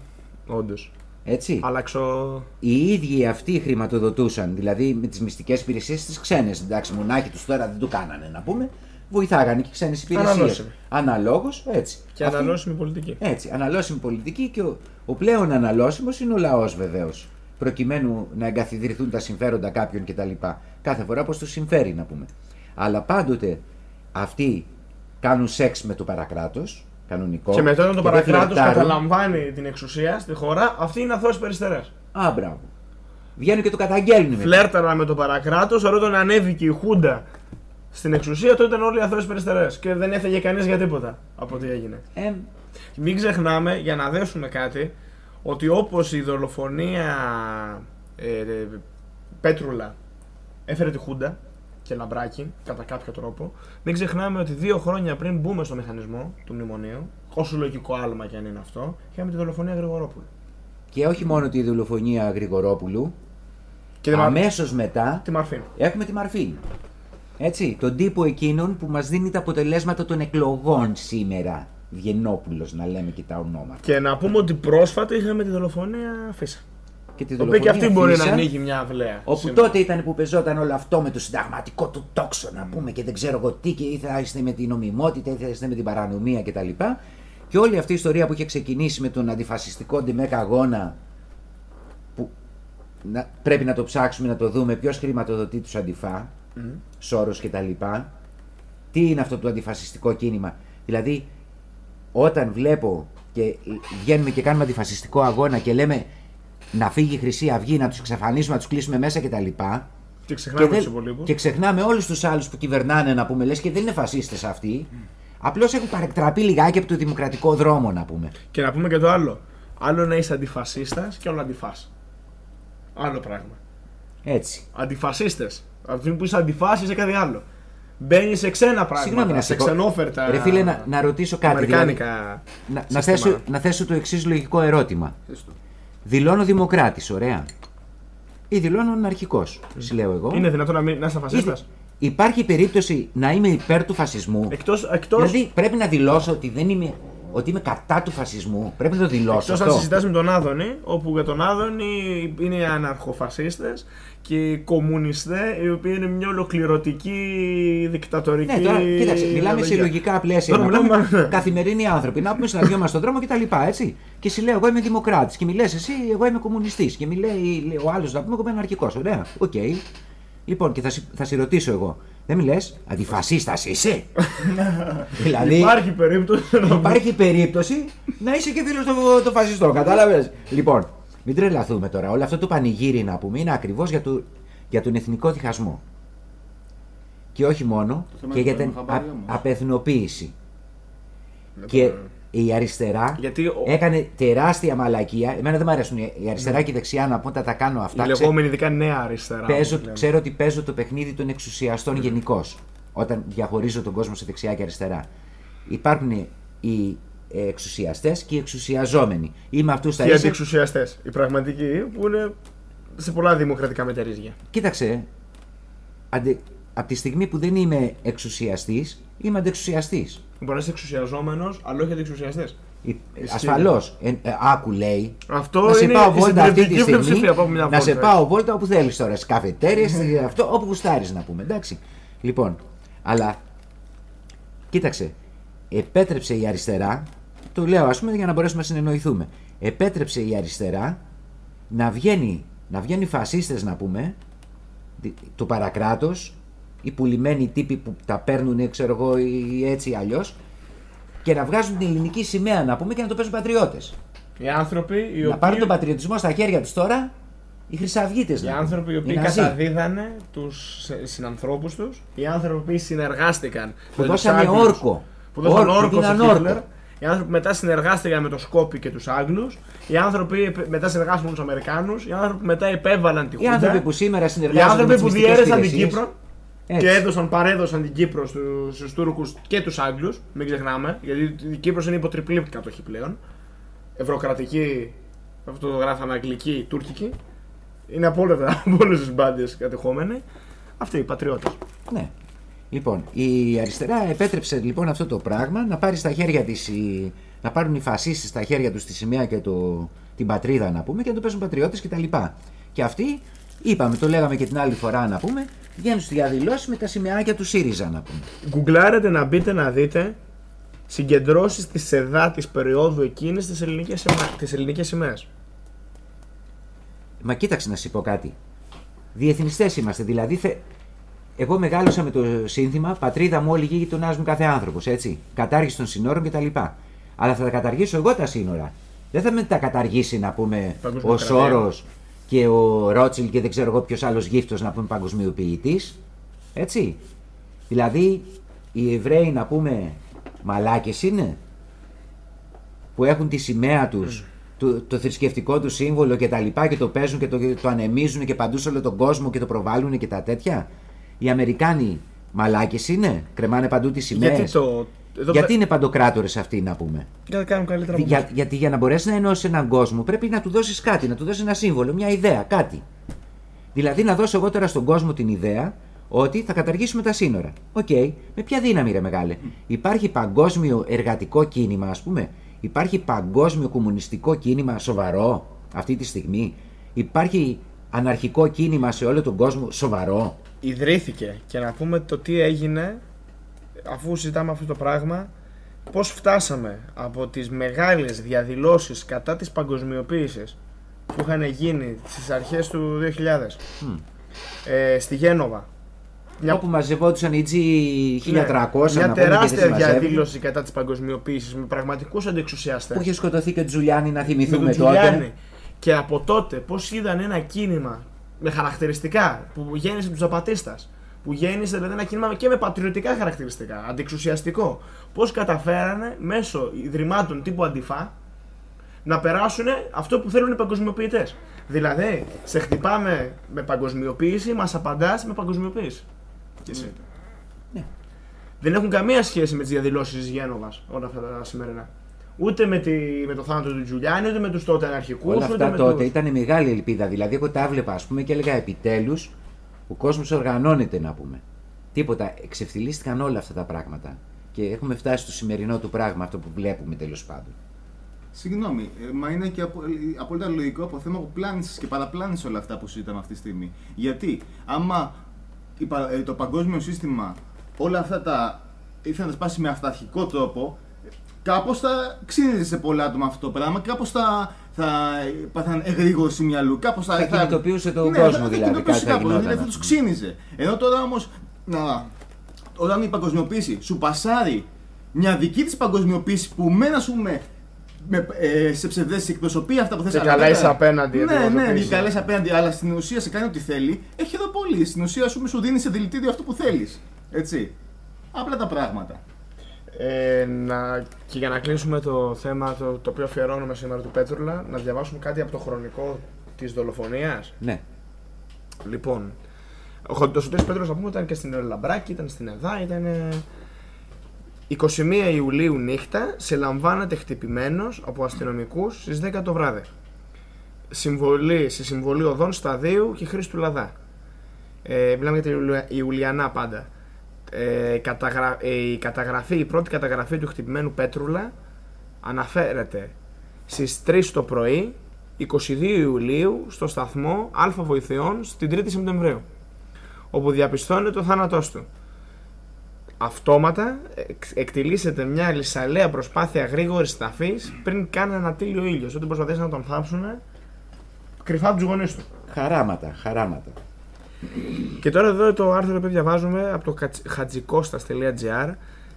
Όντως. έτσι. Αλλάξω. Οι ίδιοι αυτοί χρηματοδοτούσαν, δηλαδή με τις μυστικές υπηρεσίες τις ξένες. Εντάξει, μονάχη τους τώρα δεν το κάνανε να πούμε. Βοηθάγανε και ξένες υπηρεσίες. Αναλώσιμη. Αναλόγως, έτσι. Και Αυτοί- αναλώσιμη πολιτική. Έτσι, αναλώσιμη πολιτική και ο, ο πλέον αναλώσιμος είναι ο λαός βεβαίως. Προκειμένου να εγκαθιδρυθούν τα συμφέροντα κάποιων κτλ. Κάθε φορά πως τους συμφέρει να πούμε. Αλλά πάντοτε αυτοί κάνουν σεξ με το παρακράτος, κανονικό. Και μετά όταν το δεν παρακράτος φλερτάρουν. καταλαμβάνει την εξουσία στη χώρα, αυτοί είναι αθώε περιστερέ. Α, μπράβο. Βγαίνουν και το καταγγέλνουν. μετά. Φλέρταρα με το παρακράτος, αλλά όταν ανέβηκε η Χούντα στην εξουσία, τότε ήταν όλοι αθώες περιστερές. Και δεν έφεγε κανείς για τίποτα από ό,τι έγινε. Ε, Μην ξεχνάμε, για να δέσουμε κάτι, ότι όπως η δολοφονία ε, ε, Πέτρουλα έφερε τη Χούντα και Λαμπράκη κατά κάποιο τρόπο, μην ξεχνάμε ότι δύο χρόνια πριν μπούμε στο μηχανισμό του μνημονίου, όσο λογικό άλμα και αν είναι αυτό, είχαμε τη δολοφονία Γρηγορόπουλου. και όχι μόνο τη δολοφονία Γρηγορόπουλου, Και τη, Μα- αμέσως μετά τη Μαρφίν. Έχουμε τη Μαρφή. Έτσι, τον τύπο εκείνον που μας δίνει τα αποτελέσματα των εκλογών σήμερα. Βιενόπουλος να λέμε και τα ονόματα. Και να πούμε ότι πρόσφατα είχαμε τη δολοφονία Φίσα. Και τη Το οποίο και αυτή δολοφονία μπορεί Φίσα, να ανοίγει μια αυλαία. Όπου σήμερα. τότε ήταν που πεζόταν όλο αυτό με το συνταγματικό του τόξο να πούμε και δεν ξέρω εγώ τι και ή θα είστε με την νομιμότητα ή θα είστε με την παρανομία κτλ. Και όλη αυτή η ιστορία που είχε ξεκινήσει με τον αντιφασιστικό ντεμέκα αγώνα που να, πρέπει να το ψάξουμε να το δούμε ποιος χρηματοδοτεί τους αντιφά, Σόρος και τα λοιπά. Τι είναι αυτό το αντιφασιστικό κίνημα; Δηλαδή, όταν βλέπω και βγαίνουμε και κάνουμε αντιφασιστικό αγώνα και λέμε να φύγει η Χρυσή Αυγή, να τους εξαφανίσουμε, να τους κλείσουμε μέσα κτλ. Και, Και ξεχνάμε δεν- τους υπολείπους. και ξεχνάμε όλους τους άλλους που κυβερνάνε να πούμε, λες και δεν είναι φασίστες αυτοί. Απλώς έχουν παρεκτραπεί λιγάκι από το δημοκρατικό δρόμο να πούμε. Και να πούμε και το άλλο. Άλλο να είσαι αντιφασίστας και άλλο αντιφάς. Άλλο πράγμα. Έτσι. Αντιφασίστες. Από τη στιγμή που είσαι αντιφάση είσαι κάτι άλλο. Μπαίνεις σε ξένα πράγματα. Συγγνώμη να σε σε κο- ξενόφερτα. Ρε φίλε, να, να ρωτήσω κάτι. δηλαδή. Αμερικάνικα. να, να, συστήματα. θέσω, να θέσω το εξής λογικό ερώτημα. Θες το. Δηλώνω δημοκράτης, ωραία. Ή δηλώνω αναρχικός, λέω εγώ. Είναι δυνατόν να, μην, να είσαι φασίστας. Ήδη- Υπάρχει περίπτωση να είμαι υπέρ του φασισμού; Εκτό εκτός, Δηλαδή πρέπει να δηλώσω ότι δεν είμαι, ότι είμαι κατά του φασισμού. Πρέπει να το δηλώσω εκτός αν αυτό. συζητάς με τον Άδωνη, όπου για τον Άδωνη είναι οι αναρχοφασίστες και οι κομμουνιστές, οι οποίοι είναι μια ολοκληρωτική δικτατορική. Ναι, τώρα κοίταξε, μιλάμε σε ιδεολογία. λογικά πλαίσια. Τώρα να πούμε, μιλάμε- καθημερινοί άνθρωποι. Να πούμε συναντιόμαστε στον δρόμο κτλ. Έτσι. Και εσύ λέω, εγώ είμαι δημοκράτης. Και μου λες εσύ, εγώ είμαι κομμουνιστής. Και μιλάει λέει, ο άλλος να πούμε, εγώ είμαι αναρχικός. Ωραία, οκ. Λοιπόν, και θα, σε- θα σε ρωτήσω εγώ. Δεν μιλέ, αντιφασίστας είσαι. <laughs> δηλαδή, Υπάρχει περίπτωση να υπάρχει περίπτωση να είσαι και φίλος των το φασιστών. Κατάλαβες; Λοιπόν, μην τρελαθούμε τώρα. Όλο αυτό το πανηγύρι να πούμε είναι ακριβώς για, το, για τον εθνικό διχασμό. Και όχι μόνο, Το θέμα και είναι για το την παίρνουμε χαμπάρι α- όμως. απεθνοποίηση. Και η αριστερά Γιατί ο- έκανε τεράστια μαλακία. Εμένα δεν μου αρέσουν οι η αριστερά και η δεξιά να πω τα, τα κάνω αυτά. Η Ξέ- λεγόμενη ειδικά νέα αριστερά. παίζω, όπως λέμε. ξέρω ότι παίζω το παιχνίδι των εξουσιαστών γενικώς. Όταν διαχωρίζω τον κόσμο σε δεξιά και αριστερά. Υπάρχουν οι ε, εξουσιαστές και οι εξουσιαζόμενοι. Είμαι αυτούς τα Και οι ίσα. αντιεξουσιαστές. Οι πραγματικοί που είναι σε πολλά δημοκρατικά μετερίζια. Κοίταξε. Αντε, από τη στιγμή που δεν είμαι εξουσιαστής, είμαι αντεξουσιαστής. Μπορεί να είσαι εξουσιαζόμενος, αλλά όχι αντιεξουσιαστέ. Ασφαλώς. Ε, ε, άκου λέει. Αυτό να σε είναι πάω η βόλτα αυτή τη συντριπτική στιγμή. πλειοψηφία από μια Να σε βόλτα. πάω βόλτα όπου θέλεις τώρα. Στι καφετέρειες, αυτό όπου γουστάρεις να πούμε. Εντάξει. Λοιπόν, αλλά κοίταξε. Επέτρεψε η αριστερά. Το λέω ας πούμε για να μπορέσουμε να συνεννοηθούμε. Επέτρεψε η αριστερά να βγαίνει, να βγαίνει φασίστες να πούμε δι- του παρακράτος οι πουλημένοι τύποι που τα παίρνουν ξέρω εγώ ή έτσι ή αλλιώς και να βγάζουν την ελληνική σημαία να πούμε και να το παίζουν πατριώτες. Οι άνθρωποι οι Να πάρουν τον οποίοι, πατριωτισμό στα χέρια τους τώρα οι χρυσαυγίτες. οι να πούμε. άνθρωποι οι οποίοι Ναζί. καταδίδανε τους συνανθρώπους τους, οι άνθρωποι οι οποίοι συνεργάστηκαν Που με τους δώσανε Άγγλους, όρκο. Που δώσαν Όρκο, όρκο δίναν στον όρκο. Χίτλερ, οι άνθρωποι που μετά συνεργάστηκαν με τον Σκόπι και τους Άγγλους, οι άνθρωποι που μετά συνεργάστηκαν με τους Αμερικάνους, οι άνθρωποι που μετά επέβαλαν τη Οι Χούντα, άνθρωποι που σήμερα οι συνεργάζονται με άνθρωποι τις που μυστικές διέρεσαν την υπηρεσίες. Κύπρο Έτσι. και έδωσαν, παρέδωσαν την Κύπρο στους στους Τούρκους και τους Άγγλους. Μην ξεχνάμε, γιατί η Κύπρος είναι υποτριπλή κατοχή πλέον. Ευρωκρατική, αυτό το γράφαμε αγγλική, τουρκική. Είναι <laughs> από όλες τις μπάντες κατεχόμενοι. Αυτοί οι πατριώτες. Ναι. Λοιπόν, η αριστερά επέτρεψε λοιπόν αυτό το πράγμα να πάρει στα χέρια της, η- να πάρουν οι φασίστες στα χέρια τους τη σημαία και το, την πατρίδα να πούμε και να το παίζουν πατριώτες κτλ. Και αυτοί, είπαμε, το λέγαμε και την άλλη φορά να πούμε, βγαίνουν στη διαδηλώσει με τα σημαίακια του ΣΥΡΙΖΑ να πούμε. Γκουγκλάρετε να μπείτε να δείτε συγκεντρώσεις της ΕΔΑ της περίοδου εκείνης της ελληνικές, σημα- τις ελληνικές σημαίες. Μα κοίταξε να σου πω κάτι. Διεθνιστές είμαστε. Δηλαδή, θε... εγώ μεγάλωσα με το σύνθημα Πατρίδα μου, όλη η γη γειτονάς μου κάθε άνθρωπος. Έτσι. Κατάργηση των συνόρων κτλ. Αλλά θα τα καταργήσω εγώ τα σύνορα. Δεν θα με τα καταργήσει να πούμε ο Παγκοσμιοκρατία. Σόρο και ο Ρότσιλ και δεν ξέρω εγώ ποιος άλλος γύφτος να πούμε παγκοσμιοποιητής. Έτσι. Δηλαδή, οι Εβραίοι να πούμε μαλάκες είναι που έχουν τη σημαία τους, το, το θρησκευτικό τους σύμβολο και τα λοιπά και το παίζουν και το, το ανεμίζουν και παντού σε όλο τον κόσμο και το προβάλλουν και τα τέτοια. Οι Αμερικάνοι μαλάκες είναι, κρεμάνε παντού τις σημαίες. Γιατί το. Εδώ Γιατί είναι παντοκράτορες αυτοί να πούμε; Γιατί κάνουν καλύτερα από Για, εμάς. γιατί για να μπορέσεις να ενώσεις έναν κόσμο πρέπει να του δώσεις κάτι, να του δώσεις ένα σύμβολο, μια ιδέα, κάτι. Δηλαδή να δώσω εγώ τώρα στον κόσμο την ιδέα ότι θα καταργήσουμε τα σύνορα. Οκ, με ποια δύναμη ρε μεγάλε; Υπάρχει παγκόσμιο εργατικό κίνημα, ας πούμε; Υπάρχει παγκόσμιο κομμουνιστικό κίνημα σοβαρό αυτή τη στιγμή; Υπάρχει αναρχικό κίνημα σε όλο τον κόσμο σοβαρό; Ιδρύθηκε και να πούμε το τι έγινε αφού συζητάμε αυτό το πράγμα πώς φτάσαμε από τις μεγάλες διαδηλώσεις κατά της παγκοσμιοποίησης που είχαν γίνει στις αρχές του 2000 ε, στη Γένοβα Μια- Όπου μαζευόντουσαν οι G1300 Ναι, να μια πούμε, και δεν τεράστια συμμαζεύουν. διαδήλωση κατά της παγκοσμιοποίησης με πραγματικούς αντεξουσιαστές Που είχε σκοτωθεί και ο Τζουλιάνι να με θυμηθούμε τον τότε. Τζουλιάνι. Και από τότε πώς είδαν ένα κίνημα με χαρακτηριστικά που γέννησε τους Ζαπατίστας που γέννησε δηλαδή ένα κίνημα και με πατριωτικά χαρακτηριστικά, αντιεξουσιαστικό. Πώς καταφέρανε μέσω ιδρυμάτων τύπου Αντιφά να περάσουν αυτό που θέλουν οι παγκοσμιοποιητές. Δηλαδή, σε χτυπάμε με παγκοσμιοποίηση, μας απαντάς με παγκοσμιοποίηση. Και εσύ. Ναι. Δεν έχουν καμία σχέση με τις διαδηλώσεις της Γένοβας όλα αυτά τα σημερινά. Ούτε με, τη, με το θάνατο του Τζουλιάνι, ούτε με τους τότε αναρχικούς. Όλα ούτε αυτά με τότε τους... ήταν μεγάλη ελπίδα. Δηλαδή, εγώ τα έβλεπα ας πούμε, και έλεγα επιτέλους ο κόσμος οργανώνεται να πούμε. Τίποτα. Εξευθυλίστηκαν όλα αυτά τα πράγματα. Και έχουμε φτάσει στο σημερινό του πράγμα, αυτό που βλέπουμε τέλος πάντων. Συγγνώμη, ε, μα είναι και απο- ε, απόλυτα λογικό από θέμα που πλάνησες και παραπλάνησες όλα αυτά που συζητάμε αυτή τη στιγμή. Γιατί, άμα η πα- ε, το παγκόσμιο σύστημα όλα αυτά τα ήθελε να τα σπάσει με αυταρχικό τρόπο, κάπως θα ξύνιζε σε πολλά άτομα αυτό το πράγμα, κάπως θα, θα πάθαν εγρήγορση μυαλού. Κάπως θα, Θα κινητοποιούσε τον ναι, κόσμο, θα, θα δηλαδή, κινητοποιούσε κάτι θα κάπως, γινόταν, δηλαδή θα ας τους πούμε. ξύνιζε. Ενώ τώρα όμως, να, όταν η παγκοσμιοποίηση σου πασάρει μια δική της παγκοσμιοποίηση που μένα σου με, με, ε, σε ψευδέστηση εκπροσωπεί αυτά που θες Και αλλά καλέσει βέβαια- απέναντι, Ναι, ναι, αντιπροσωπεύει. και καλέσει απέναντι, αλλά στην ουσία σε κάνει ό,τι θέλει. Έχει εδώ πολύ. Στην ουσία σου, σου δίνει σε δηλητήριο αυτό που θέλεις. Έτσι. Απλά τα πράγματα. Ε, να, και για να κλείσουμε το θέμα το, το οποίο αφιερώνουμε σήμερα του Πέτρουλα, να διαβάσουμε κάτι από το χρονικό της δολοφονίας. Ναι. Λοιπόν, ο Χο- ο Σωτήρης Πέτρος να πούμε ήταν και στην Λαμπράκη, ήταν στην ΕΔΑ, ήταν... ε, 21 Ιουλίου νύχτα σε λαμβάνεται χτυπημένος από αστυνομικούς στις 10 το βράδυ. Συμβολή, σε συμβολή οδών Σταδίου και Χρήστου Λαδά. Ε, μιλάμε για την Ιουλια- Ιουλιανά πάντα. Ε, καταγρα... ε, η, καταγραφή, η πρώτη καταγραφή του χτυπημένου Πέτρουλα αναφέρεται στις 3 το πρωί 22 Ιουλίου στο σταθμό Α Βοηθειών στην 3η Σεπτεμβρίου όπου διαπιστώνει το θάνατός του. Αυτόματα εξ- εκτιλήσεται μια λησαλέα προσπάθεια γρήγορης ταφής πριν καν ανατείλει ο ήλιος. Ότι προσπαθήσαν να τον θάψουν κρυφά από τους γονείς του. Χαράματα, χαράματα. Και τώρα εδώ το άρθρο που διαβάζουμε από το χατζ- χατζικώστας.gr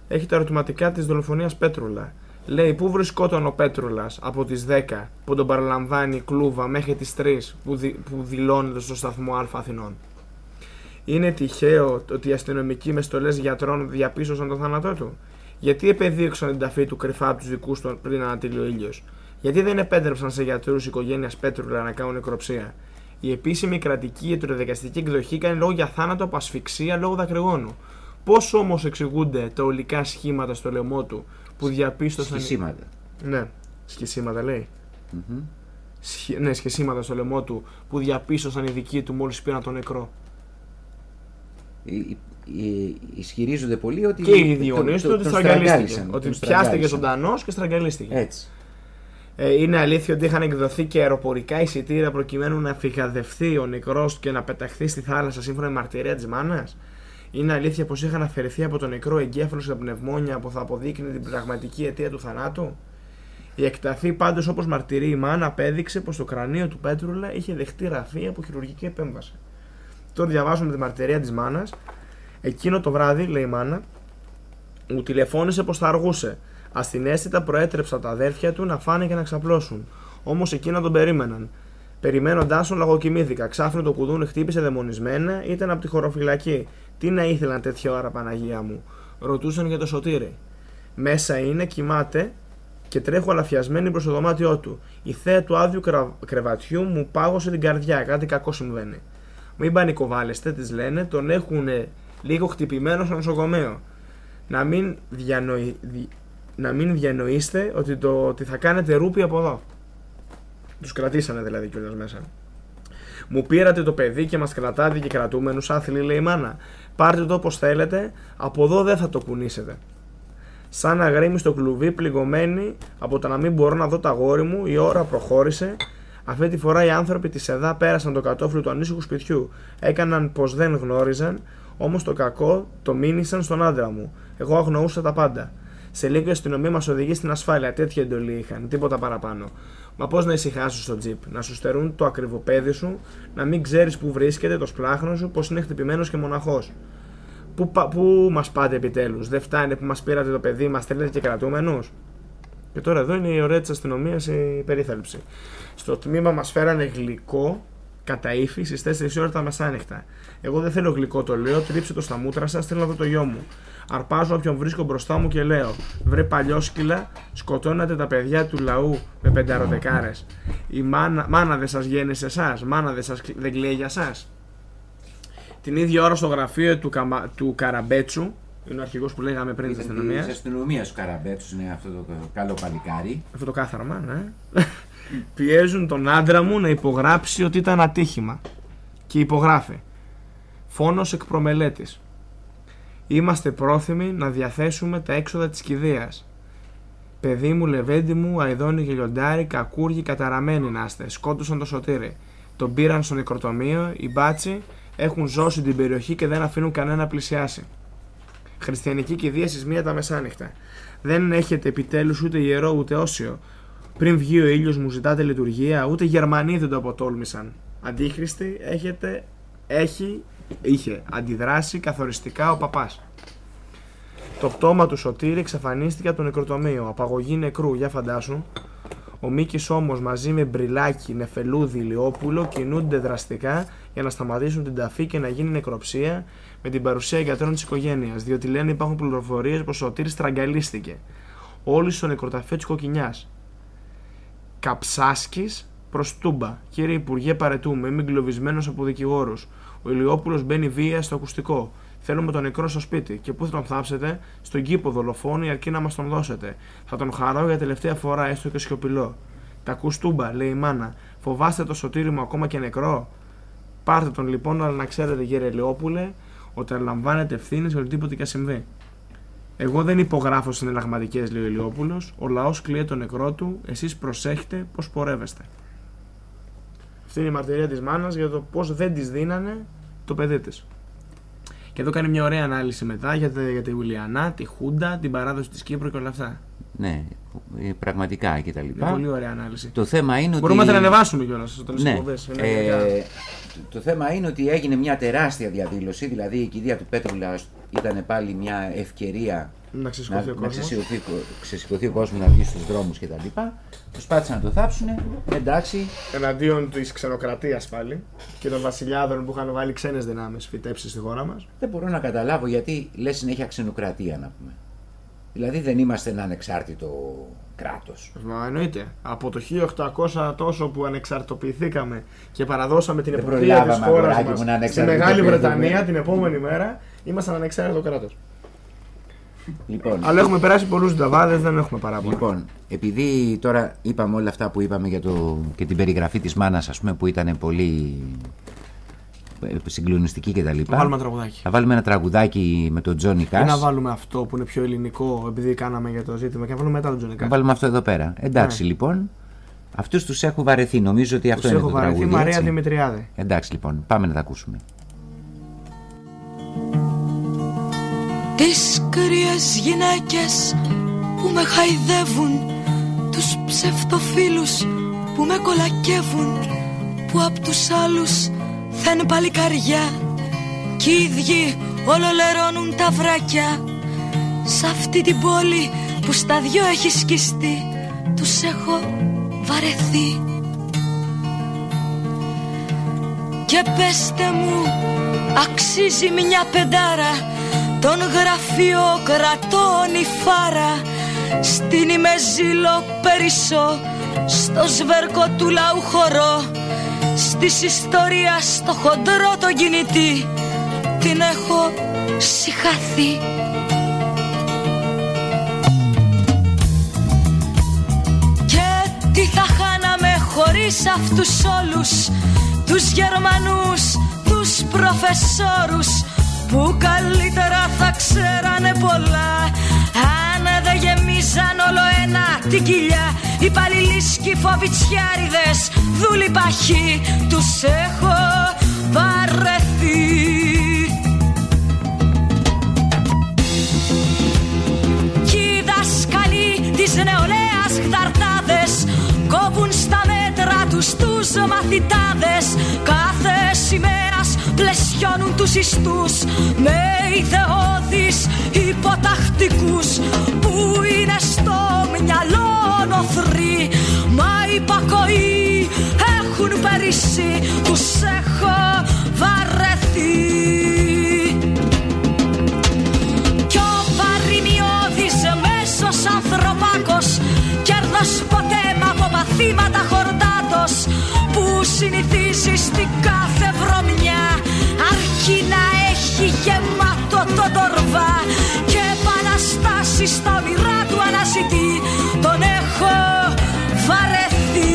έχει τα ερωτηματικά της δολοφονίας Πέτρουλα. Λέει πού βρισκόταν ο Πέτρουλας από τις 10 που τον παραλαμβάνει η κλούβα μέχρι τις 3 που, δι- που δηλώνεται στο σταθμό Α Αθηνών; Είναι τυχαίο ότι οι αστυνομικοί με στολές γιατρών διαπίστωσαν τον θάνατό του. Γιατί επεδίωξαν την ταφή του κρυφά από τους δικούς του πριν ανατείλει ο ήλιος; Γιατί δεν επέτρεψαν σε γιατρούς οικογένειας Πέτρουλα να κάνουν νεκροψία; Η επίσημη κρατική ιατροδικαστική εκδοχή κάνει λόγο για θάνατο από ασφυξία λόγω δακρυγόνου. Πώς όμως εξηγούνται τα ολικά σχήματα στο λαιμό του που διαπίστωσαν. Σχισίματα. Ναι, σχισίματα λέει. Μμμ. Σχη... Ναι, σχισίματα στο λαιμό του που διαπίστωσαν οι δικοί του μόλις πήραν τον νεκρό. Ε, ε, ε, Ισχυρίζονται πολύ ότι. Και οι τον- Διονύσοι του τον- ότι τον στραγγαλίστηκε. στραγγάλισαν, Ότι τον πιάστηκε στραγγάλισαν. ζωντανός και στραγγαλίστηκε. Έτσι. Ε, είναι αλήθεια ότι είχαν εκδοθεί και αεροπορικά εισιτήρια προκειμένου να φυγαδευτεί ο νεκρός και να πεταχθεί στη θάλασσα σύμφωνα με μαρτυρία της μάνας. Είναι αλήθεια πως είχαν αφαιρεθεί από τον νεκρό εγκέφαλος σε πνευμόνια που θα αποδείκνει την πραγματική αιτία του θανάτου. Η εκταφή πάντως, όπως μαρτυρεί η μάνα, απέδειξε πως το κρανίο του Πέτρουλα είχε δεχτεί ραφή από χειρουργική επέμβαση. Τώρα διαβάζουμε τη μαρτυρία της μάνας. Εκείνο το βράδυ, λέει η μάνα, μου τηλεφώνησε πως θα αργούσε. Ασθινέστητα προέτρεψα τα αδέρφια του να φάνε και να ξαπλώσουν. Όμως εκείνα τον περίμεναν. Περιμένοντάς τον, λαγοκοιμήθηκα. Ξάφνου το κουδούνι χτύπησε δαιμονισμένα, ήταν από τη χωροφυλακή. Τι να ήθελαν τέτοια ώρα, Παναγία μου; Ρωτούσαν για το σωτήρι. Μέσα είναι, κοιμάται και τρέχω αλαφιασμένη προς το δωμάτιό του. Η θέα του άδειου κρα... κρεβατιού μου πάγωσε την καρδιά. Κάτι κακό συμβαίνει. Μην πανικοβάλλεστε, της λένε, τον έχουν λίγο χτυπημένο στο νοσοκομείο. Να μην, διανοη... δι- να μην διανοείστε ότι, το... ότι θα κάνετε ρούπι από εδώ. Τους κρατήσανε δηλαδή κιόλας μέσα. Μου πήρατε το παιδί και μας κρατάτε και κρατούμενους άθλοι, λέει η μάνα. Πάρτε το όπως θέλετε, από εδώ δεν θα το κουνήσετε. Σαν αγρίμι στο κλουβί, πληγωμένη από το να μην μπορώ να δω τα γόρι μου, η ώρα προχώρησε. Αυτή τη φορά οι άνθρωποι της ΕΔΑ πέρασαν το κατόφλι του ανήσυχου σπιτιού. Έκαναν πως δεν γνώριζαν, όμως το κακό το μήνυσαν στον άντρα μου. Εγώ αγνοούσα τα πάντα. Σε λίγο η αστυνομία μας οδηγεί στην ασφάλεια. Τέτοια εντολή είχαν, τίποτα παραπάνω. Μα πώς να ησυχάσει στο τζιπ, να σου στερούν το ακριβοπέδι σου, να μην ξέρεις που βρίσκεται το σπλάχνο σου, πως είναι χτυπημένος και μοναχός. Πού, πα- πού μας πάτε επιτέλους, δεν φτάνει που μας πήρατε το παιδί, μας θέλετε και κρατούμενους; Και τώρα εδώ είναι η ωραία της αστυνομίας η περίθαλψη. Στο τμήμα μας φέρανε γλυκό κατά ύφη στις 4 ώρα τα μεσάνυχτα. Εγώ δεν θέλω γλυκό, το λέω, τρίψε το στα μούτρα σας, θέλω να δω το γιο μου. Αρπάζω όποιον βρίσκω μπροστά μου και λέω: Βρε παλιόσκυλα, σκοτώνατε τα παιδιά του λαού με πενταροδεκάρες. Η μάνα, μάνα δεν σας γέννησε εσάς, μάνα δεν, σας, δεν κλαίει για εσάς. Την ίδια ώρα στο γραφείο του, Καμα, του Καραμπέτσου, είναι ο αρχηγός που λέγαμε πριν της Ήταν αστυνομίας. της αστυνομίας ο Καραμπέτσο, είναι αυτό το καλό παλικάρι. Αυτό το κάθαρμα, ναι. <laughs> Πιέζουν τον άντρα μου να υπογράψει ότι ήταν ατύχημα. Και υπογράφει. Φόνος εκ προμελέτης. Είμαστε πρόθυμοι να διαθέσουμε τα έξοδα της κηδείας. Παιδί μου, λεβέντι μου, αιδόνι και λιοντάρι, κακούργοι καταραμένοι να είστε. Σκότωσαν το σωτήρι. Τον πήραν στο νεκροτομείο, οι μπάτσι έχουν ζώσει την περιοχή και δεν αφήνουν κανένα να πλησιάσει. Χριστιανική κηδεία στις μία τα μεσάνυχτα. Δεν έχετε επιτέλους ούτε ιερό ούτε όσιο. Πριν βγει ο ήλιος μου ζητάτε λειτουργία, ούτε Γερμανοί δεν το αποτόλμησαν. Αντίχριστη έχετε, έχει, είχε αντιδράσει καθοριστικά ο παπάς. Το πτώμα του Σωτήρη εξαφανίστηκε από το νεκροτομείο. Απαγωγή νεκρού, για φαντάσου. Ο Μίκης όμως μαζί με μπριλάκι, νεφελούδι, ηλιόπουλο κινούνται δραστικά για να σταματήσουν την ταφή και να γίνει νεκροψία με την παρουσία γιατρών της οικογένειας. Διότι λένε υπάρχουν πληροφορίες πως ο Σωτήρης τραγκαλίστηκε. Όλοι στο νεκροταφείο της Κοκκινιάς. Καψάσκης προς Τούμπα. Κύριε Υπουργέ, παρετούμε. Είμαι εγκλωβισμένος από δικηγόρους. Ο Ηλιόπουλος μπαίνει βία στο ακουστικό. Θέλουμε τον νεκρό στο σπίτι. Και πού θα τον θάψετε, στον κήπο δολοφόνη, αρκεί να μας τον δώσετε. Θα τον χαρώ για τελευταία φορά, έστω και σιωπηλό. Τα κουστούμπα, λέει η μάνα. Φοβάστε το σωτήρι μου ακόμα και νεκρό; Πάρτε τον λοιπόν, αλλά να ξέρετε, κύριε Ηλιόπουλε, ότι αναλαμβάνετε ευθύνες για οτιδήποτε και συμβεί. Εγώ δεν υπογράφω συναλλαγματικές, λέει ο Ηλιόπουλος. Ο λαός κλείει το νεκρό του. Εσείς προσέχετε πώς πορεύεστε. Αυτή είναι η μαρτυρία της μάνας για το πώς δεν της δίνανε το παιδί της. Και εδώ κάνει μια ωραία ανάλυση μετά για, τη- για τη Ουλιανά, τη Χούντα, την παράδοση της Κύπρου και όλα αυτά. Ναι, ε, πραγματικά και τα Είναι λοιπά. πολύ ωραία ανάλυση. Το θέμα είναι Μπορούμε ότι... να την ανεβάσουμε κιόλας στο τέλο Ναι. εκπομπές. Είναι Ε, γενικά. το θέμα είναι ότι έγινε μια τεράστια διαδήλωση, δηλαδή η κηδεία του Πέτρουλα ήταν πάλι μια ευκαιρία Να ξεσηκωθεί ο να κόσμος. ξεσηκωθεί, ξεσηκωθεί ο κόσμος να βγει στους δρόμους κτλ. Προσπάθησαν να το θάψουν. Εντάξει, Εναντίον της ξενοκρατίας πάλι και των βασιλιάδων που είχαν βάλει ξένες δυνάμεις φυτέψεις στη χώρα μας. δεν μπορώ να καταλάβω γιατί λες συνέχεια ξενοκρατία να πούμε. Δηλαδή δεν είμαστε ένα ανεξάρτητο κράτος. Μα εννοείται. Από το 1800 τόσο που ανεξαρτοποιηθήκαμε και παραδώσαμε την Δεν εποπτεία της προλάβαμε, χώρας αγοράκι μας μου, να στη ανεξαρτητοποιηθούμε. Μεγάλη Βρετανία την επόμενη μέρα, ήμασταν ανεξάρτητο κράτος. Λοιπόν, Αλλά έχουμε περάσει πολλούς νταβάδες, δεν έχουμε παράπονα. Λοιπόν, επειδή τώρα είπαμε όλα αυτά που είπαμε για το, και την περιγραφή της μάνας ας πούμε που ήταν πολύ ε, συγκλονιστική και τα λοιπά. Θα βάλουμε ένα τραγουδάκι. Θα βάλουμε ένα τραγουδάκι με τον Τζόνι Ή Κάς. να βάλουμε αυτό που είναι πιο ελληνικό, επειδή κάναμε για το ζήτημα, και να βάλουμε μετά τον Τζονικά. Να βάλουμε αυτό εδώ πέρα. Εντάξει Ναι. λοιπόν. Αυτούς τους έχω βαρεθεί. Νομίζω ότι αυτό Τους είναι έχω το βαρεθεί τραγούδι. Μαρία έτσι. Δημητριάδη. Εντάξει λοιπόν. Πάμε να τα ακούσουμε. Τις κρύες γυναίκες που με χαϊδεύουν Τους ψευτοφίλους που με κολακεύουν Που απ' τους άλλους θα είναι παλικαριά Κι οι ίδιοι ολολερώνουν τα βράκια. Σ' αυτή την πόλη που στα δυο έχει σκιστεί Τους έχω βαρεθεί. Και πέστε μου αξίζει μια πεντάρα Τον γραφείο κρατών η φάρα Στην ημεζήλο περισσό Στο σβέρκο του λαού χορό Στις ιστορίας στο χοντρό το κινητή Την έχω συχαθεί Και τι θα χάναμε χωρίς αυτούς όλους Τους Γερμανούς, τους προφεσόρους Που καλύτερα θα ξέρανε πολλά. Αν δεν γεμίζαν όλο ένα την κοιλιά. Οι παλιλίσκοι φοβιτσιάριδες Δούλοι παχοί Τους έχω βαρεθεί. Κι οι δάσκαλοι της νεολαίας χταρτάδες Κόβουν στα μέτρα τους τους μαθητάδες. Κάθε σημαίας πλαισιώνουν τους ιστούς Με ιδεώδεις υποτακτικούς Που είναι στο μυαλό νοθροί. Μα υπακοή έχουν περίσει Τους έχω βαρεθεί. Κι ο παρημιώδης μέσος ανθρωπάκος Κέρδος ποτέ μ' από μαθήματα χορτάτος Που συνηθίζει στην κάθε βρωμιά Αρκεί να έχει γεμάτο το τορβά Και επαναστάσεις στα όνειρά του αναζητεί Τον έχω βαρεθεί.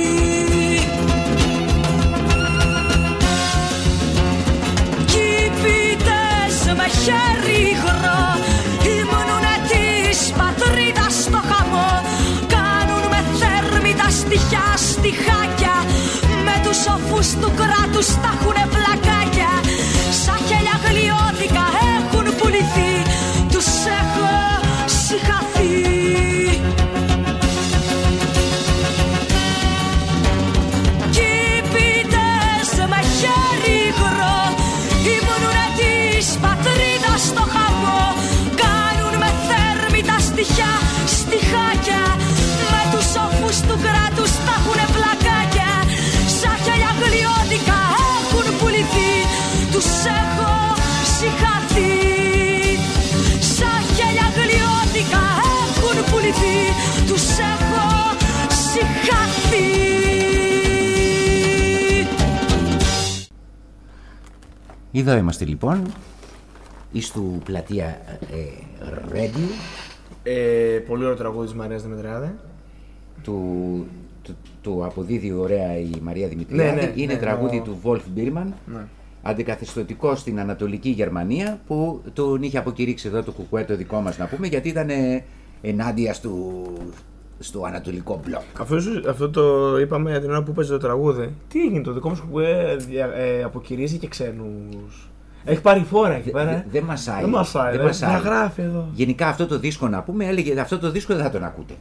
Κήπητες με χέρι υγρό Ήμουνουνε της πατρίδας στο χαμό. Κάνουν με θέρμη τα στοιχιά στιχάκια Με τους σοφούς του κράτους τα έχουνε Εδώ είμαστε λοιπόν. Εις του πλατεία ε, Radio Ε, πολύ ωραίο τραγούδι της Μαρίας Δημητριάδη. του, του, του αποδίδει ωραία η Μαρία Δημητριάδη. Ναι, ναι, είναι ναι, τραγούδι ο- του Wolf Biermann Ναι. αντικαθιστωτικό στην Ανατολική Γερμανία που τον είχε αποκηρύξει εδώ το κουκουέ το δικό μας να πούμε γιατί ήταν ε, ενάντια στο, στο Ανατολικό μπλοκ. Αυτό, αυτό το είπαμε την ώρα που παίζει το τραγούδι. Τι έγινε, το δικό μας που ε, δια- ε, αποκηρύζει και ξένους. Έχει πάρει φόρα εκεί πέρα. ε. Δεν μασάει. Δεν μασάει, δεν δεν μασάει. γράφει εδώ. Γενικά αυτό το δίσκο να πούμε έλεγε αυτό το δίσκο δεν θα τον ακούτε.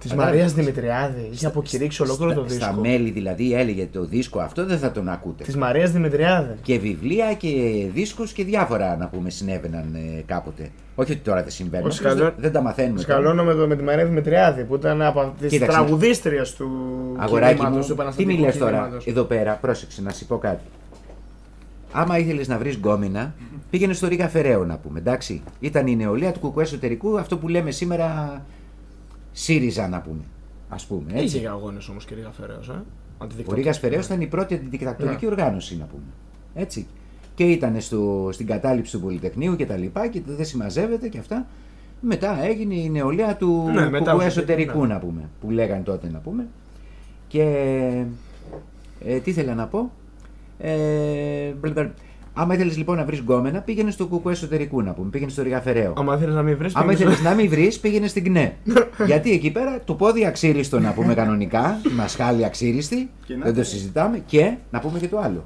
Της Κατάλαβες. Μαρίας Δημητριάδης. Είχε αποκηρύξει ολόκληρο το Στα, στα δίσκο. μέλη δηλαδή έλεγε το δίσκο αυτό δεν θα τον ακούτε. Της Μαρίας Δημητριάδης. Και βιβλία και δίσκους και διάφορα να πούμε συνέβαιναν ε, κάποτε. Όχι ότι τώρα δεν συμβαίνουν. Όχι, απλώς σκαλώ- δεν, δεν τα μαθαίνουμε. τώρα. Σκαλώνω με, το, με τη Μαρία Δημητριάδη που ήταν από τις Κοίταξε. τραγουδίστριες του Αγοράκι κινήματος, μου, του τι επαναστατικού μιλες τώρα κινήματος. εδώ πέρα, πρόσεξε να σου πω κάτι. Άμα ήθελες να βρεις γκόμενα, πήγαινε στο Ρίγα Φεραίου να πούμε, εντάξει. Ήταν η νεολαία του κουκουέ εσωτερικού, αυτό που λέμε σήμερα ΣΥΡΙΖΑ να πούμε. Α πούμε. Είχε Έτσι. και αγώνες όμως και Ρίγα Φεραίο. Ε; Ο Αντιδικτατορική. Ρίγας Φεραίου ήταν η πρώτη αντιδικτατορική Ναι. οργάνωση να πούμε. Έτσι. Και ήταν στο, στην κατάληψη του Πολυτεχνείου και τα λοιπά και δεν συμμαζεύεται και αυτά. Μετά έγινε η νεολαία του Ναι, μετά κουκουέ ουσιαστικά, εσωτερικού ναι. να πούμε. Που λέγανε τότε να πούμε. Και ε, τι ήθελα να πω. Ε, μπλε, μπλε. Άμα ήθελες λοιπόν να βρεις γκόμενα, πήγαινε στο κουκουέ εσωτερικού να πούμε. Πήγαινε στο Ρίγα Φεραίου. Άμα θέλεις να μην βρεις. Άμα ήθελες να μην βρεις, πήγαινε στην ΚΝΕ. <laughs> Γιατί εκεί πέρα το πόδι αξίριστο να πούμε κανονικά, η μασχάλη αξίριστη, Και να δεν το το. συζητάμε. Και να πούμε και το άλλο.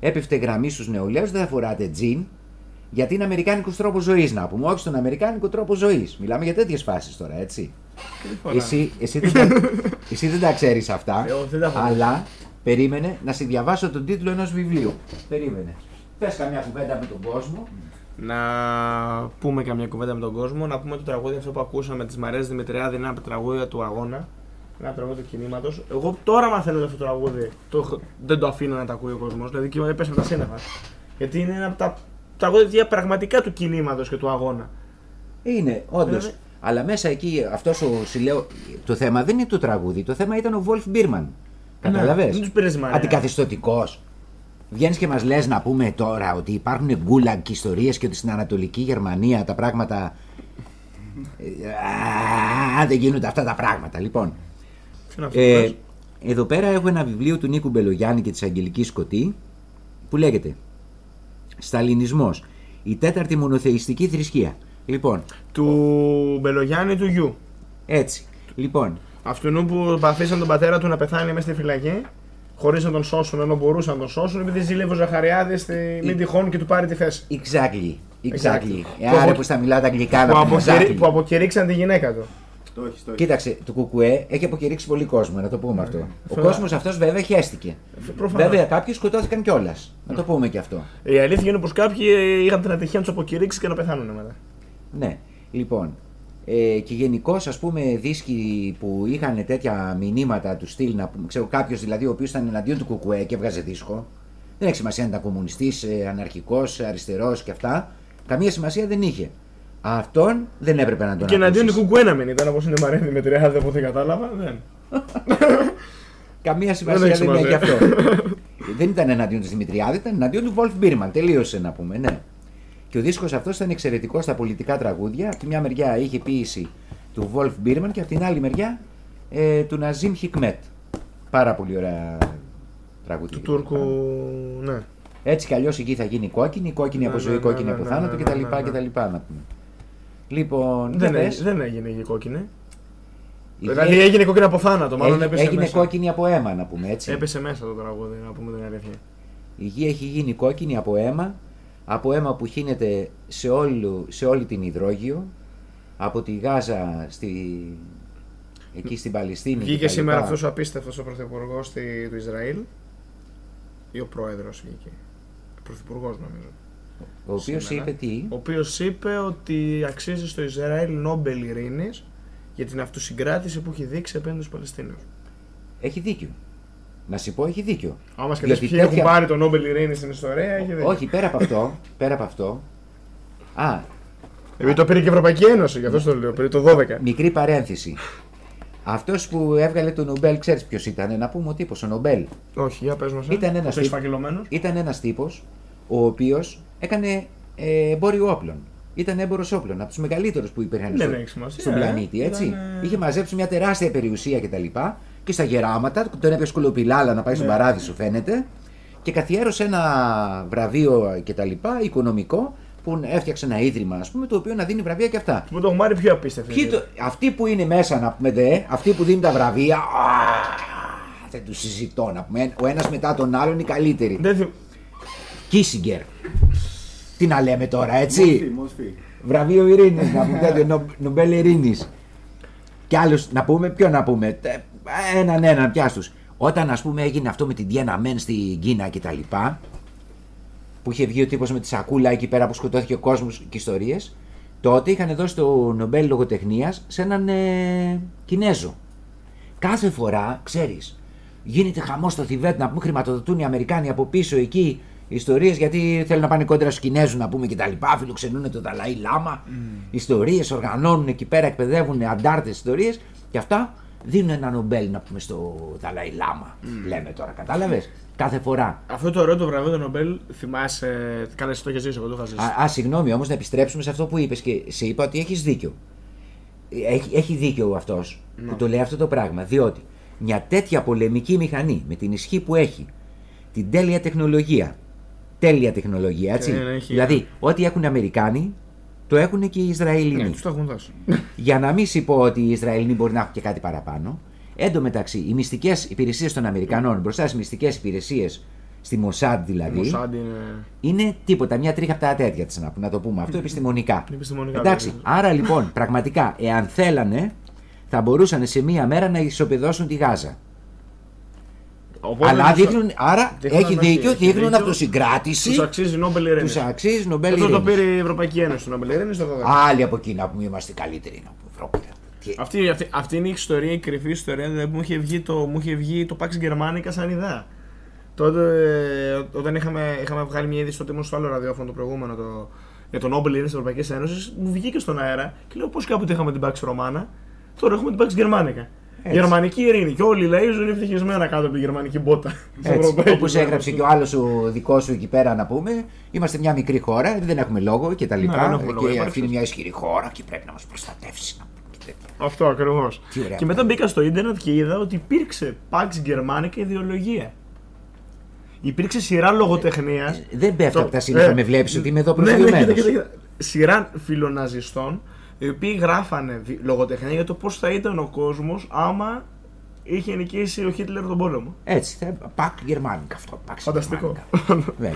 Έπεφτε γραμμή στους νεολαίους, δεν θα φοράτε τζιν, γιατί είναι αμερικάνικος τρόπος ζωής να πούμε. Όχι στον αμερικάνικο τρόπο ζωής. Μιλάμε για τέτοιες φάσεις τώρα, έτσι. Εσύ, εσύ, δεν τα, <laughs> εσύ δεν τα ξέρεις αυτά, Εγώ δεν τα έχω δει. αλλά περίμενε να σε διαβάσω τον τίτλο ενός βιβλίου. Περίμενε. Πες καμιά κουβέντα με τον κόσμο. Να πούμε καμιά κουβέντα με τον κόσμο. Να πούμε το τραγούδι αυτό που ακούσαμε της Μαρία Δημητριάδη είναι από τα τραγούδια του αγώνα. Ένα από τα τραγούδια του κινήματος. Εγώ τώρα μαθαίνω αυτό το τραγούδι. Το, έχω- δεν το αφήνω να το ακούει ο κόσμος. Δηλαδή και έπεσε από τα σύννεφα. Γιατί είναι ένα από τα τραγούδια πραγματικά του κινήματος και του αγώνα. Είναι, όντως. Βέβαια. Αλλά μέσα εκεί, αυτός ο συλλέω, το θέμα δεν είναι το τραγούδι. Το θέμα ήταν ο Βολφ Μπίρμαν. Κατάλαβε. Ναι, δεν τους πήρε Μαρία. Αντικαθιστωτικός. Βγαίνεις και μας λες να πούμε τώρα ότι υπάρχουν γκούλαγκ και ιστορίες και ότι στην Ανατολική Γερμανία τα πράγματα. Ε, α, δεν γίνονται αυτά τα πράγματα. Λοιπόν, Τι είναι αυτό, ε, πες. εδώ πέρα έχω ένα βιβλίο του Νίκου Μπελογιάννη και της Αγγελικής Σκοτή που λέγεται Σταλινισμός, η τέταρτη μονοθεϊστική θρησκεία. Λοιπόν, Του Μπελογιάννη του γιου. έτσι. Λοιπόν, Αυτού που παθήσαν τον πατέρα του να πεθάνει μέσα στη φυλακή, χωρίς να τον σώσουν ενώ μπορούσαν να τον σώσουν, επειδή ζήλευε ο Ζαχαριάδης στη μην τυχόν και του πάρει τη θέση. exactly. Exactly. Exactly. Ε, Που Άρα απο- που στα μιλάτε αγγλικά Που, να πούμε αποκηρύ- exactly. που αποκηρύξαν τη γυναίκα του. Το έχεις, το έχεις. Κοίταξε, το κουκουέ έχει αποκηρύξει πολύ κόσμο, να το πούμε αυτό. Ο Φοβερά. κόσμος αυτός βέβαια χαίστηκε. Προφανώς. Βέβαια, κάποιοι σκοτώθηκαν κιόλας. Να το πούμε και αυτό. Η αλήθεια είναι πως κάποιοι είχαν την ατυχία να τους αποκηρύξει και να πεθάνουν μετά. Ναι, λοιπόν. Ε, και γενικώς, ας πούμε, δίσκοι που είχαν τέτοια μηνύματα τους στυλ, να πούμε, ξέρω κάποιος δηλαδή ο οποίος ήταν εναντίον του Κουκουέ και έβγαζε δίσκο. Δεν έχει σημασία αν ήταν κομμουνιστής, αναρχικός, αριστερός και αυτά. Καμία σημασία δεν είχε. Αυτόν δεν έπρεπε να τον και εναντίον του ακούσεις. Κουκουένα μην ήταν όπως είναι η Μαρία Δημητριάδη από ό,τι κατάλαβα. Δεν. <laughs> Καμία σημασία έχει δεν, έχει σημασία. αυτό. <laughs> δεν ήταν εναντίον της Δημητριάδη, ήταν εναντίον του Βολφ Μπίρμαν. Τελείωσε να πούμε, ναι. Και ο δίσκος αυτός ήταν εξαιρετικός στα πολιτικά τραγούδια. Από τη μια μεριά είχε ποίηση του Βολφ Μπίρμαν και από την άλλη μεριά ε, του Ναζίμ Χικμέτ. Πάρα πολύ ωραία τραγούδια. Του Τούρκου. Ναι. Έτσι κι αλλιώς η γη θα γίνει κόκκινη, κόκκινη Ναι, από ναι, ζωή, ναι, κόκκινη ναι, από ναι, θάνατο ναι, κτλ. ναι, ναι. κτλ. Να πούμε. Λοιπόν, Δεν, για έ- πες. δεν έγινε η κόκκινη. Η Δηλαδή γη έγινε κόκκινη από θάνατο, μάλλον έγινε- έπεσε έγινε μέσα. κόκκινη από αίμα, να πούμε έτσι. Έπεσε μέσα το τραγούδι, να πούμε την αλήθεια. Η γη έχει γίνει κόκκινη από αίμα, από αίμα που χύνεται σε, όλου, σε όλη την υδρόγειο, από τη Γάζα στη, εκεί στην Παλαιστίνη. Βγήκε κτλ. σήμερα αυτός ο απίστευτος ο πρωθυπουργός του Ισραήλ. Ή ο πρόεδρος βγήκε. Πρωθυπουργός νομίζω. Ο οποίος σήμερα. είπε τι; Ο οποίος είπε ότι αξίζει στο Ισραήλ Νόμπελ Ειρήνης για την αυτοσυγκράτηση που έχει δείξει απέναντι στους Παλαιστίνιου. Έχει δίκιο. Να σου πω, έχει δίκιο. Άμα σκεφτεί Διότι ποιοι τέτοια- έχουν πάρει το Νόμπελ Ειρήνη στην ιστορία, έχει δίκιο. Όχι, πέρα από αυτό, πέρα από αυτό. Α, Επειδή το πήρε και η Ευρωπαϊκή Ένωση, γι' αυτό το λέω. Πήρε το 12. μικρή παρένθεση. Αυτός που έβγαλε το Νομπέλ, ξέρεις ποιος ήταν, να πούμε ο τύπος, ο Νομπέλ. Όχι, για πες μας. Ήταν ένας Είσαι τύπ- φακελωμένος. Ήταν ένας τύπος ο οποίος έκανε ε, εμπόριο όπλων. Ήταν έμπορος όπλων, από τους μεγαλύτερους που υπήρχαν Δεν στο- έχει σημασία, στον ε. πλανήτη. Έτσι. Ήταν, ε, Είχε μαζέψει μια τεράστια περιουσία κτλ. Και, και στα γεράματα, τον έπιασε κολοπηλάλα να πάει στον Ναι. παράδεισο, φαίνεται. και καθιέρωσε ένα βραβείο και τα λοιπά, οικονομικό, που έφτιαξε ένα ίδρυμα, ας πούμε, το οποίο να δίνει βραβεία και αυτά. Που το έχουν πάρει πιο απίστευτο. Ποιοι το- αυτοί που είναι μέσα, να πούμε, δε, αυτοί που δίνουν τα βραβεία, α, δεν τους συζητώ να πούμε. Ο ένας μετά τον άλλον είναι οι καλύτεροι. Δεν θυ- Κίσιγκερ. Τι να λέμε τώρα, έτσι; Μορφή, μορφή. Βραβείο Ειρήνης, να πούμε <laughs> τέτοιο, Νο- Νομπέλ Ειρήνης. Και άλλου, να πούμε, ποιο να πούμε. Τε- Έναν έναν πιάστου. Όταν ας πούμε έγινε αυτό με την Διένα Μεν στην Κίνα και τα λοιπά, που είχε βγει ο τύπος με τη σακούλα εκεί πέρα που σκοτώθηκε ο κόσμος και ιστορίες, τότε είχαν δώσει το Νομπέλ Λογοτεχνίας σε έναν ε, Κινέζο. Κάθε φορά, ξέρεις, γίνεται χαμός στο Θιβέτ να πούμε χρηματοδοτούν οι Αμερικάνοι από πίσω εκεί ιστορίες γιατί θέλουν να πάνε κόντρα στους Κινέζους να πούμε και τα λοιπά. Φιλοξενούν τον Δαλαή Λάμα. Ιστορίες, οργανώνουν εκεί πέρα, εκπαιδεύουν αντάρτες ιστορίες και αυτά δίνουν ένα Νομπέλ να πούμε στο Δαλαή Λάμα. Λέμε τώρα, κατάλαβες; Κάθε φορά. Αυτό το ωραίο το βραβείο του Νομπέλ, θυμάσαι. Κάνε εσύ το έχεις ζήσει, εγώ το είχα ζήσει. Α, α συγγνώμη όμως να επιστρέψουμε σε αυτό που είπες και σε είπα ότι έχεις δίκιο. Έχει, έχει δίκιο αυτός που το λέει αυτό το πράγμα. Διότι μια τέτοια πολεμική μηχανή με την ισχύ που έχει, την τέλεια τεχνολογία. Τέλεια τεχνολογία, έτσι. Ναι, ναι, έχει- δηλαδή, ό,τι έχουν οι Αμερικάνοι, το έχουν και οι Ισραηλινοί. Ναι, τους το έχουν δώσει. Για να μην σου πω ότι οι Ισραηλινοί μπορεί να έχουν και κάτι παραπάνω. Εν τω μεταξύ, οι μυστικές υπηρεσίες των Αμερικανών μπροστά στις μυστικές υπηρεσίες, στη Μοσάντ δηλαδή, Μοσάντ είναι. είναι τίποτα, μια τρίχα από τα τέτοια της, να, να το πούμε αυτό επιστημονικά. Επιστημονικά, Εντάξει, βέβαια. άρα λοιπόν, πραγματικά, εάν θέλανε, θα μπορούσαν σε μία μέρα να ισοπεδώσουν τη Γάζα. Οπότε Αλλά τους- δείχνουν, άρα δείχνουν έχει ότι δείκιο, έχει δείχνουν δίκιο. αυτοσυγκράτηση. Τους αξίζει Νόμπελ Ειρήνης. Τους αξίζει Νομπέλ Αυτό το Ειρήνης. πήρε η Ευρωπαϊκή Ένωση του Νόμπελ Ειρήνης το 12. Άλλοι από εκεί να πούμε είμαστε καλύτεροι να πούμε Ευρώπη. Τι- Αυτή, αυτή, αυτή είναι η ιστορία, η κρυφή ιστορία. Δηλαδή μου είχε βγει το, μου είχε βγει το Pax Germanica σαν ιδέα. Τότε, ε, όταν είχαμε, είχαμε βγάλει μια είδηση στο ήμουν στο άλλο ραδιόφωνο το προηγούμενο το, για τον Νόμπελ Ειρήνης της Ευρωπαϊκής Ένωσης, μου βγήκε στον αέρα και λέω πώς κάποτε είχαμε την Pax Romana, τώρα έχουμε την Pax Germanica. Γερμανική ειρήνη. Και όλοι οι λαοί ζουν ευτυχισμένα κάτω από τη γερμανική μπότα. της Έτσι, Ευρωπαϊκής όπως έγραψε Ένωσης. και ο άλλος ο δικός σου εκεί πέρα να πούμε, είμαστε μια μικρή χώρα, δεν έχουμε λόγο και τα Ναι, λοιπά. δεν έχουμε λόγο, και υπάρχει αυτή είναι μια ισχυρή χώρα και πρέπει να μας προστατεύσει. να πούμε, και τέτοια. Αυτό ακριβώς. Τι ωραία Και μετά μπήκα στο ίντερνετ και είδα ότι υπήρξε Pax Germanica ιδεολογία. Υπήρξε σειρά λογοτεχνίας. Δεν πέφτω Το- από τα σύννεφα, ε, με βλέπεις ότι είμαι εδώ Ναι, ναι, κοίτα, προσγειωμένο. κοίτα, κοίτα. Σειρά φιλοναζιστών οι οποίοι γράφανε δι- λογοτεχνία για το πώς θα ήταν ο κόσμος άμα είχε νικήσει ο Χίτλερ τον πόλεμο. Έτσι, θα, πακ γερμανικά αυτό. Pax Φανταστικό. Germanica. Βέβαια.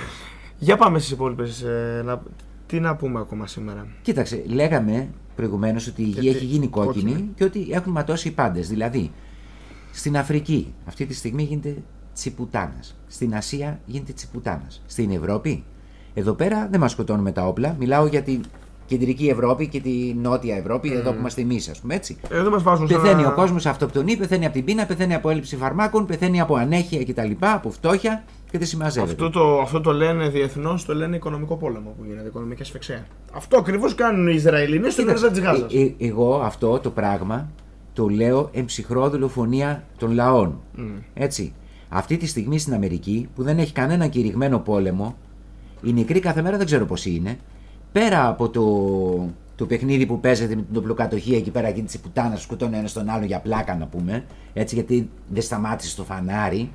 Για πάμε στις υπόλοιπες. να... Τι να πούμε ακόμα σήμερα. Κοίταξε, λέγαμε προηγουμένως ότι η γη Γιατί- έχει γίνει κόκκινη, κόκκινη. και ότι έχουν ματώσει οι πάντες. Δηλαδή, στην Αφρική αυτή τη στιγμή γίνεται τσιπουτάνας. Στην Ασία γίνεται τσιπουτάνας. Στην Ευρώπη, εδώ πέρα δεν μας σκοτώνουν με τα όπλα. Μιλάω για την κεντρική Ευρώπη και τη νότια Ευρώπη, εδώ που είμαστε εμείς, ας πούμε έτσι. Εδώ μας βάζουν σε Πεθαίνει ένα- ο κόσμος, αυτοκτονεί, πεθαίνει από την πείνα, πεθαίνει από έλλειψη φαρμάκων, πεθαίνει από ανέχεια κτλ. Από φτώχεια και δεν συμμαζεύεται. Αυτό το, αυτό το λένε διεθνώς, το λένε οικονομικό πόλεμο που γίνεται, οικονομική ασφυξία. Αυτό ακριβώς κάνουν οι Ισραηλινοί στο Κοίταξε, Ιντερνετ της Γάζας. ε- ε- εγώ αυτό το πράγμα το λέω εμψυχρό δολοφονία των λαών. Έτσι. Αυτή τη στιγμή στην Αμερική που δεν έχει κανένα κηρυγμένο πόλεμο, οι νεκροί κάθε μέρα δεν ξέρω πόσοι είναι, πέρα από το, το παιχνίδι που παίζεται με την οπλοκατοχή εκεί πέρα εκείνη τη πουτάνα, σκοτώνει ένας τον άλλο για πλάκα να πούμε, έτσι γιατί δεν σταμάτησε το φανάρι.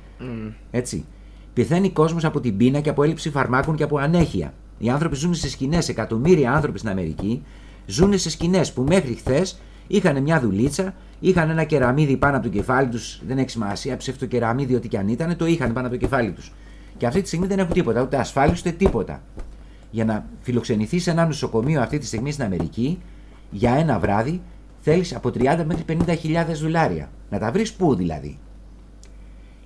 Έτσι. Πεθαίνει κόσμος από την πείνα και από έλλειψη φαρμάκων και από ανέχεια. Οι άνθρωποι ζουν σε σκηνές, εκατομμύρια άνθρωποι στην Αμερική ζουν σε σκηνές που μέχρι χθες είχαν μια δουλίτσα, είχαν ένα κεραμίδι πάνω από το κεφάλι τους, δεν έχει σημασία, ψεύτο κεραμίδι, ό,τι και αν ήταν, το είχαν πάνω από το κεφάλι τους. Και αυτή τη στιγμή δεν έχουν τίποτα, ούτε ασφάλιση ούτε τίποτα. Για να φιλοξενηθείς σε ένα νοσοκομείο αυτή τη στιγμή στην Αμερική, για ένα βράδυ θέλεις από 30 μέχρι 50 χιλιάδες δολάρια. Να τα βρεις πού δηλαδή.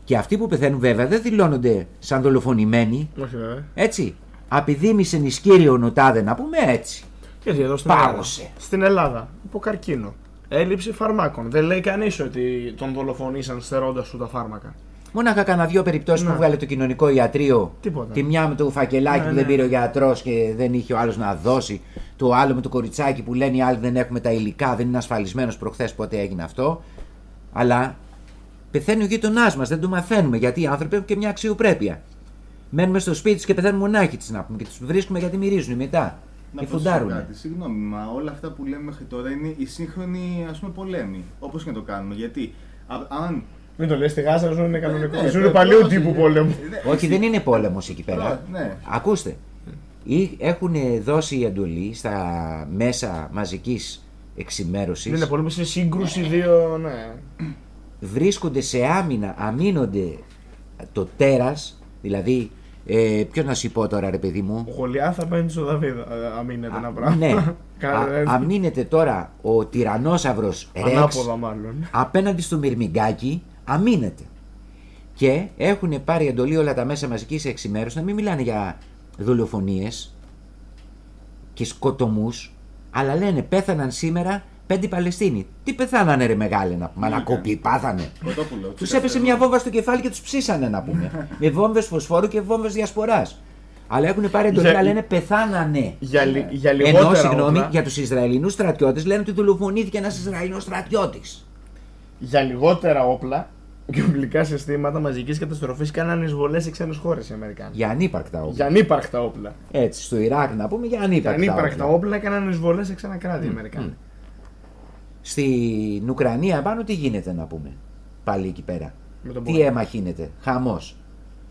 Και αυτοί που πεθαίνουν βέβαια δεν δηλώνονται σαν δολοφονημένοι. Όχι βέβαια. Έτσι. Απειδήμησε νησκύριο νοτάδε να πούμε έτσι. Γιατί εδώ στην Πάγωσε. Ελλάδα. Στην Ελλάδα, από καρκίνο. Έλλειψη φαρμάκων. Δεν λέει κανείς ότι τον δολοφονήσαν στερώντας του τα φάρμακα. Μόναχα κανένα δύο περιπτώσεις Ναι. που βγάλε το κοινωνικό ιατρείο. Τίποτα. Τη μια με το φακελάκι Ναι, που δεν ναι. πήρε ο γιατρός και δεν είχε ο άλλος να δώσει. Το άλλο με το κοριτσάκι που λένε οι άλλοι δεν έχουμε τα υλικά, δεν είναι ασφαλισμένος προχθές πότε έγινε αυτό. Αλλά πεθαίνει ο γείτονά μας, δεν το μαθαίνουμε γιατί οι άνθρωποι έχουν και μια αξιοπρέπεια. Μένουμε στο σπίτι τους και πεθαίνουν μονάχοι της να πούμε και τους βρίσκουμε γιατί μυρίζουν μετά. Να Και προσθέσω φουντάρουν. κάτι. Συγγνώμη, μα όλα αυτά που λέμε μέχρι τώρα είναι οι σύγχρονοι ας πούμε, πολέμοι. Όπως και να το κάνουμε. Γιατί α- αν Μην το λες, στη Γάζα ζουν είναι κανονικό. ναι, Ζουν ναι, παλιού ναι, τύπου ναι. πόλεμου. Ναι, Όχι, δεν είναι πόλεμος εκεί πέρα. Ναι. Ακούστε. Ή έχουν δώσει εντολή στα μέσα μαζικής εξημέρωσης Δεν είναι πόλεμος, είναι σύγκρουση δύο. Ναι. βρίσκονται σε άμυνα, αμήνονται το τέρας, δηλαδή, ε, ποιος να σου πω τώρα ρε παιδί μου, Ο Γολιάθ απέναντι στο Δαβίδ. ε, Αμήνεται ένα πράγμα. ναι, Κα- <laughs> Α, αμήνεται τώρα ο τυρανόσαυρος Ρεξ Ανάποδα μάλλον. απέναντι στο Μυρμηγκάκι, αμήνεται. Και έχουν πάρει εντολή όλα τα μέσα μαζικής εξημέρωσης να μην μιλάνε για δολοφονίες και σκοτωμούς, αλλά λένε πέθαναν σήμερα πέντε Παλαιστίνοι. Τι πεθάνανε ρε μεγάλε να πούμε, ανακοπή πάθανε. Κοτόπουλο. Τους έπεσε μια βόμβα στο κεφάλι και τους ψήσανε να πούμε. <laughs> με βόμβες φωσφόρου και βόμβες διασποράς. Αλλά έχουν πάρει εντολή Για- να λένε πεθάνανε. Για, λι- για Ενώ, λιγότερα συγγνώμη, όπλα, για τους Ισραηλινούς στρατιώτες λένε ότι δολοφονήθηκε ένας Ισραηλινός στρατιώτης. για λιγότερα όπλα και οπλικά συστήματα μαζικής καταστροφής κάνανε εισβολές σε ξένες χώρες οι Αμερικάνοι. Για ανύπαρκτα όπλα. Για ανύπαρκτα όπλα. Έτσι, στο Ιράκ να πούμε για Για ανύπαρκτα, ανύπαρκτα όπλα. όπλα έκαναν εισβολές σε ξένα κράτη οι Αμερικάνοι. Στην Ουκρανία πάνω τι γίνεται να πούμε. Πάλι εκεί πέρα; Με τον Τι πόλεμο. αίμα γίνεται. Χαμός;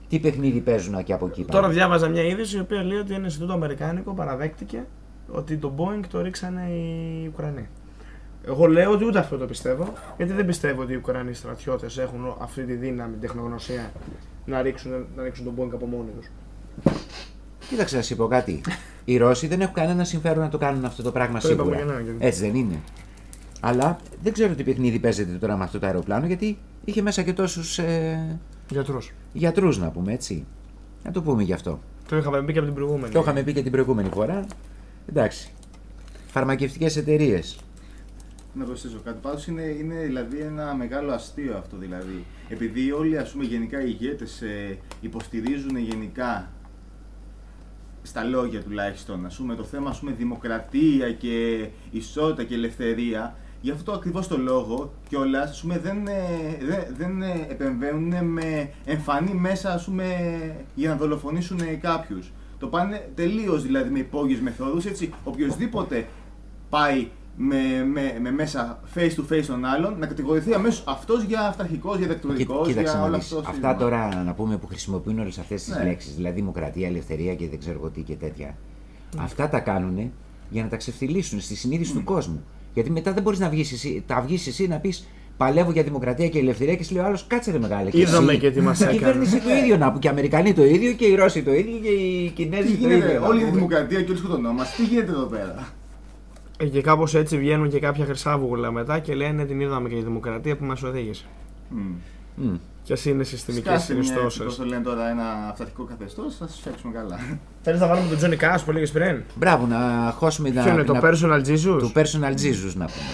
Τι παιχνίδι παίζουν και από εκεί Τώρα πάνω. διάβαζα μια είδηση η οποία λέει ότι ένα Ινστιτούτο Αμερικάνικο παραδέχτηκε ότι το Boeing το ρίξανε οι Ουκρανοί. Εγώ λέω ότι ούτε αυτό το πιστεύω, γιατί δεν πιστεύω ότι οι Ουκρανοί στρατιώτες έχουν αυτή τη δύναμη, την τεχνογνωσία να ρίξουν, να ρίξουν τον Boeing από μόνοι τους. Κοίταξε να σου πω κάτι. Οι Ρώσοι δεν έχουν κανένα συμφέρον να το κάνουν αυτό το πράγμα Το είπαμε σίγουρα. και ναι, και- Έτσι δεν είναι. Αλλά δεν ξέρω τι παιχνίδι παίζεται τώρα με αυτό το αεροπλάνο γιατί είχε μέσα και τόσους ε, Γιατρούς. γιατρούς να πούμε έτσι. Να το πούμε γι' αυτό. Το είχαμε πει και από την προηγούμενη. Το είχαμε πει και την προηγούμενη φορά. Εντάξει. Φαρμακευτικές εταιρείες. Να προσθέσω κάτι. Πάντως είναι, είναι δηλαδή ένα μεγάλο αστείο αυτό δηλαδή. Επειδή όλοι ας πούμε γενικά οι ηγέτες ε, υποστηρίζουν γενικά στα λόγια τουλάχιστον ας πούμε, το θέμα ας πούμε, δημοκρατία και ισότητα και ελευθερία γι' αυτό ακριβώς το λόγο κιόλας δεν, ε, δεν, δεν ε, επεμβαίνουν με εμφανή μέσα ας πούμε, για να δολοφονήσουν ε, κάποιους. Το πάνε τελείως δηλαδή με υπόγειες μεθόδους έτσι οποιοδήποτε πάει με, με, με μέσα face to face τον άλλον να κατηγορηθεί αμέσως αυτός για αυταρχικός, για δεκτορικό, Κοίταξε για να όλο δεις. αυτό. το Αυτά σύστημα. τώρα να πούμε που χρησιμοποιούν όλες αυτές τις Ναι. λέξεις, δηλαδή δημοκρατία, ελευθερία και δεν ξέρω εγώ τι και τέτοια. Αυτά τα κάνουν για να τα ξεφτυλίσουν στη συνείδηση του κόσμου. Γιατί μετά δεν μπορείς να βγεις εσύ, τα βγεις εσύ να πεις Παλεύω για δημοκρατία και ελευθερία και σου λέει ο άλλος κάτσε ρε μεγάλε. και Είδαμε εσύ». και τι μας Η έκανε. κυβέρνηση το ίδιο να που και οι Αμερικανοί το ίδιο και οι Ρώσοι το ίδιο και οι Τι Κινέζοι το γίνεται, ίδιο. να όλη η πούμε. δημοκρατία και όλοι σκοτωνόμαστε. Τι γίνεται εδώ πέρα; Ε, Και κάπως έτσι βγαίνουν και κάποια χρυσάβουγλα μετά και λένε την είδαμε και η δημοκρατία που μας οδήγησε. Μμ. Μμ. Ποιε είναι συστημικές Σκάσε μια, συνιστώσεις. πώς το λένε τώρα, ένα αυταρχικό καθεστώς, θα σας φτιάξουμε καλά. Θέλεις να βάλουμε τον Τζόνι Κά που έλεγε πριν; Μπράβο, να χώσουμε Ποιο είναι το να- personal Jesus; του personal Jesus να πούμε.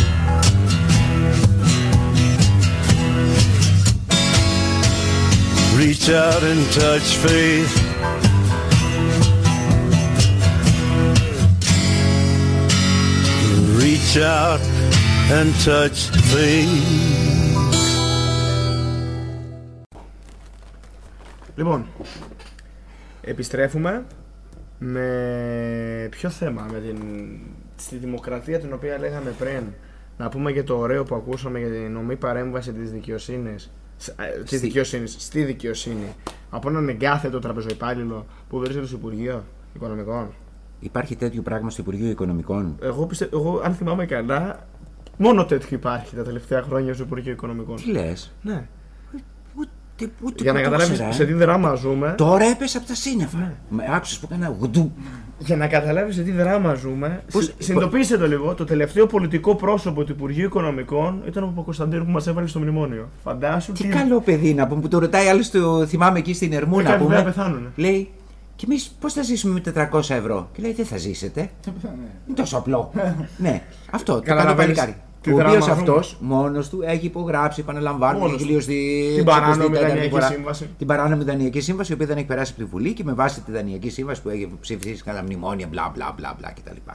Reach out and touch faith. Reach out and touch faith. Λοιπόν, επιστρέφουμε με ποιο θέμα, με την... στη δημοκρατία την οποία λέγαμε πριν. Να πούμε για το ωραίο που ακούσαμε για την νομή παρέμβαση της δικαιοσύνης ε, της Στη- δικαιοσύνης, στη δικαιοσύνη από έναν εγκάθετο τραπεζοϊπάλληλο που βρίσκεται στο Υπουργείο Οικονομικών. Υπάρχει τέτοιο πράγμα στο Υπουργείο Οικονομικών; Εγώ, πιστε... Εγώ αν θυμάμαι καλά, μόνο τέτοιο υπάρχει τα τελευταία χρόνια στο Υπουργείο Οικονομικών. Τι λες; Ναι. Ούτε, ούτε Για να που το καταλάβεις ήξερα, σε ε; τι δράμα ζούμε. Τώρα έπεσε από τα σύννεφα. Ναι. Με άκουσες που έκανα γουντού. Για να καταλάβεις σε τι δράμα ζούμε, Πώς- συ- συνειδητοποίησε το λίγο. Το τελευταίο πολιτικό πρόσωπο του Υπουργείου Οικονομικών ήταν ο Παπακοσταντίνου που μας έβαλε στο μνημόνιο. Φαντάσου Τι καλό παιδί να πούμε που το ρωτάει άλλος το θυμάμαι εκεί στην Ερμού Ε, να κάποιοι πούμε. δεν πεθάνουνε. Λέει, και εμείς πώς θα ζήσουμε με 400 ευρώ; Και λέει, δεν θα ζήσετε. Είναι τόσο απλό. <laughs> ναι, αυτό. Το κάνει το Καταλαβαίνεις παλικάρι. Τι Ο οποίος δράμα αυτός ζούμε. μόνος του έχει υπογράψει, επαναλαμβάνω, Μόνος έχει του. τελειώσει Την παράνομη δανειακή σύμβαση. Την παράνομη δανειακή σύμβαση, η οποία δεν έχει περάσει από τη Βουλή και με βάση τη δανειακή σύμβαση που έχει ψηφίσει κατά μνημόνια, μπλα μπλα μπλα μπλα κτλ.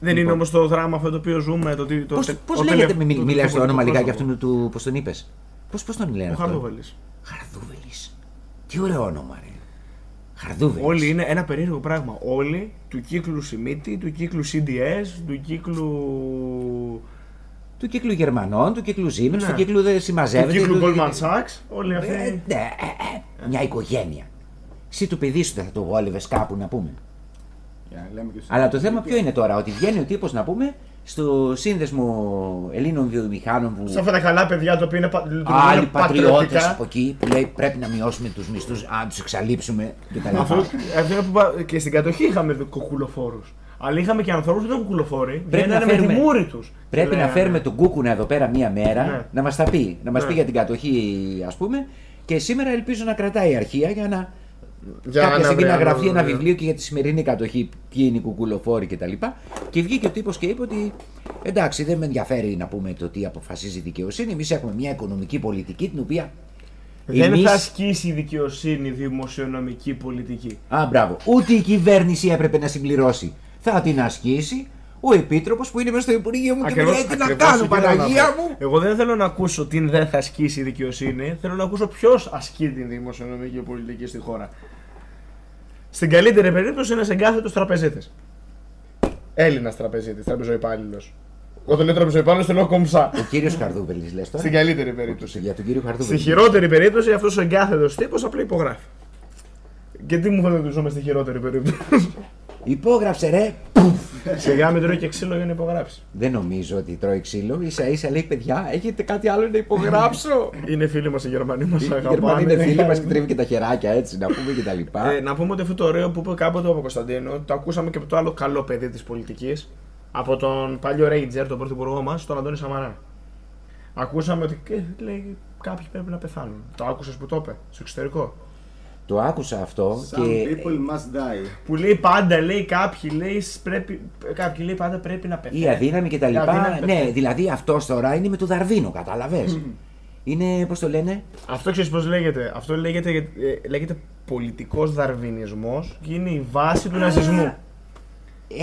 Δεν είναι όμως το δράμα αυτό το οποίο ζούμε. Το, τι- το, Πώς, τε- πώς ο λέγεται, τελε- μη, το μιλάς το πολιτικό όνομα λιγάκι πρόσωπο. αυτού του, πώς τον είπες; Πώς, πώς τον λένε Ο αυτό. Χαρδούβελης. Χαρδούβελης. Τι ωραίο όνομα ρε. Χαρδούβελης. Όλοι είναι ένα περίεργο πράγμα. Όλοι του κύκλου Σιμίτη, του κύκλου CDS, του κύκλου. Του κύκλου Γερμανών, του κύκλου Siemens, Ναι. του κύκλου δεν του συμμαζεύεται. κύκλου του- Goldman Sachs. Όλοι αυτοί. Ε, ναι, ε, ε, μια οικογένεια. Εσύ του παιδί σου δεν θα το βόλευες κάπου να πούμε. Για να λέμε και στους- Αλλά το θέμα ποιο είναι τώρα, ότι βγαίνει ο τύπος να πούμε στο σύνδεσμο Ελλήνων βιομηχάνων που Σε αυτά τα καλά παιδιά τα οποία είναι, πα... λειτουργούν άλλοι πατριώτες πατριωτικά. από εκεί που λέει πρέπει να μειώσουμε τους μισθούς, αν τους εξαλείψουμε κτλ. Αυτό, αυτό είναι που πα- και στην κατοχή είχαμε κουκουλοφόρου. Αλλά είχαμε και ανθρώπους που δεν ήταν κουκουλοφόροι. Πρέπει να Βγαίνανε με τη φέρουμε- μούρη τους. Πρέπει να φέρουμε τον Κούκουνα εδώ πέρα μία μέρα Ναι. να μας τα πει. Να μας Ναι. πει για την κατοχή, ας πούμε. Και σήμερα ελπίζω να κρατάει η αρχεία για να. Για κάποια να στιγμή βρει να άλλο γραφεί ένα βιβλίο. βιβλίο και για τη σημερινή κατοχή, ποιοι είναι οι κουκουλοφόροι κτλ. Και, και βγήκε ο τύπος και είπε ότι εντάξει, δεν με ενδιαφέρει να πούμε το τι αποφασίζει η δικαιοσύνη. Εμείς έχουμε μια οικονομική πολιτική την οποία. Δεν εμείς- θα ασκήσει η δικαιοσύνη δημοσιονομική πολιτική. Α, μπράβο. Ούτε η κυβέρνηση έπρεπε να συμπληρώσει. Θα την ασκήσει ο επίτροπος που είναι μέσα στο Υπουργείο μου και Ακριβώς- μιλάει τι να ακριβώς κάνω, εκεί θέλω να Παναγία πω. μου; Εγώ δεν θέλω να ακούσω τι δεν θα ασκήσει η δικαιοσύνη. Θέλω να ακούσω ποιος ασκεί την δημοσιονομική πολιτική στη χώρα. Στην καλύτερη περίπτωση ένας εγκάθετος τραπεζίτης. Έλληνας τραπεζίτης, τραπεζοϊπάλληλος. Όταν λέω τραπεζοϊπάλληλος θέλω κομψά. Ο κύριος Καρδούβελη, λες τώρα. Στην καλύτερη περίπτωση. Για τον κύριο Στη Χαρδούβελη. χειρότερη περίπτωση αυτός ο εγκάθετος τύπος απλά υπογράφει. Και τι μου φαίνεται ότι ζούμε στη χειρότερη περίπτωση. Υπόγραψε ρε. Σιγά μην τρώει και ξύλο για να υπογράψει. Δεν νομίζω ότι τρώει ξύλο. σα ίσα λέει παιδιά, έχετε κάτι άλλο να υπογράψω; Είναι φίλοι μας οι Γερμανοί μας Οι αγαπάνε. Γερμανοί είναι φίλοι μας και κάνουν- τρίβει και τα χεράκια έτσι να πούμε κτλ. Ε, να πούμε ότι αυτό το ωραίο που είπε κάποτε ο Παπακοσταντίνο, το ακούσαμε και από το άλλο καλό παιδί της πολιτικής, από τον παλιό Ρέιτζερ, τον πρωθυπουργό μας, τον Αντώνη Σαμαρά. Ακούσαμε ότι ε, λέει, κάποιοι πρέπει να πεθάνουν. Το άκουσες που το είπε, στο εξωτερικό; Το άκουσα αυτό Some και people must die. Που λέει πάντα, λέει κάποιοι, λέει, πρέπει, κάποιοι λέει πάντα πρέπει να πεθάνουν. η αδύναμη κτλ. Η αδύναμη Ναι, πεθαίνει. δηλαδή αυτό τώρα είναι με το Δαρβίνο, κατάλαβες. Είναι, πώς το λένε, Αυτό ξέρεις πώς λέγεται. Αυτό λέγεται, ε, λέγεται πολιτικός δαρβινισμός και είναι η βάση του ναζισμού.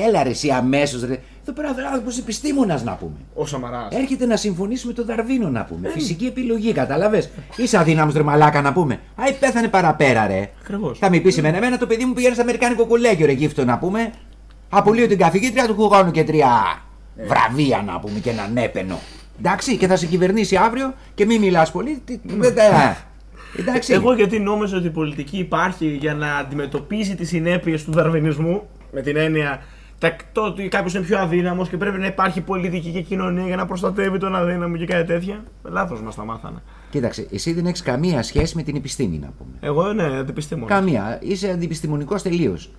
Έλα ρε εσύ αμέσως ρε. Εδώ πέρα ο άνθρωπο επιστήμονας να πούμε. Ο Σαμαράς. Έρχεται να συμφωνήσει με τον Δαρβίνο να πούμε. Φυσική επιλογή, κατάλαβες; Είσαι αδύναμος ρε μαλάκα να πούμε. Αϊ, πέθανε παραπέρα ρε. Ακριβώς. Θα μου πεις εμένα, εμένα το παιδί μου πηγαίνει στο Αμερικάνικο κολέγιο ρε γύφτο να πούμε. Απολύω την καθηγήτρια του χρόνου και τρία βραβεία να πούμε και έναν έπαινο. Εντάξει, και θα σε κυβερνήσει αύριο και μην μιλάς πολύ. τι- δεν τα- Εντάξει. Εγώ γιατί νόμιζα ότι η πολιτική υπάρχει για να αντιμετωπίσει τις συνέπειες του δαρβινισμού με την έννοια τα- το ότι κάποιος είναι πιο αδύναμος και πρέπει να υπάρχει πολιτική και κοινωνία για να προστατεύει τον αδύναμο και κάτι τέτοια. Λάθος μας τα μάθανε. Κοίταξε, εσύ δεν έχεις καμία σχέση με την επιστήμη να πούμε. Εγώ ναι, αντιπιστήμον. Καμία. Είσαι αντιπιστημονικός τελείως.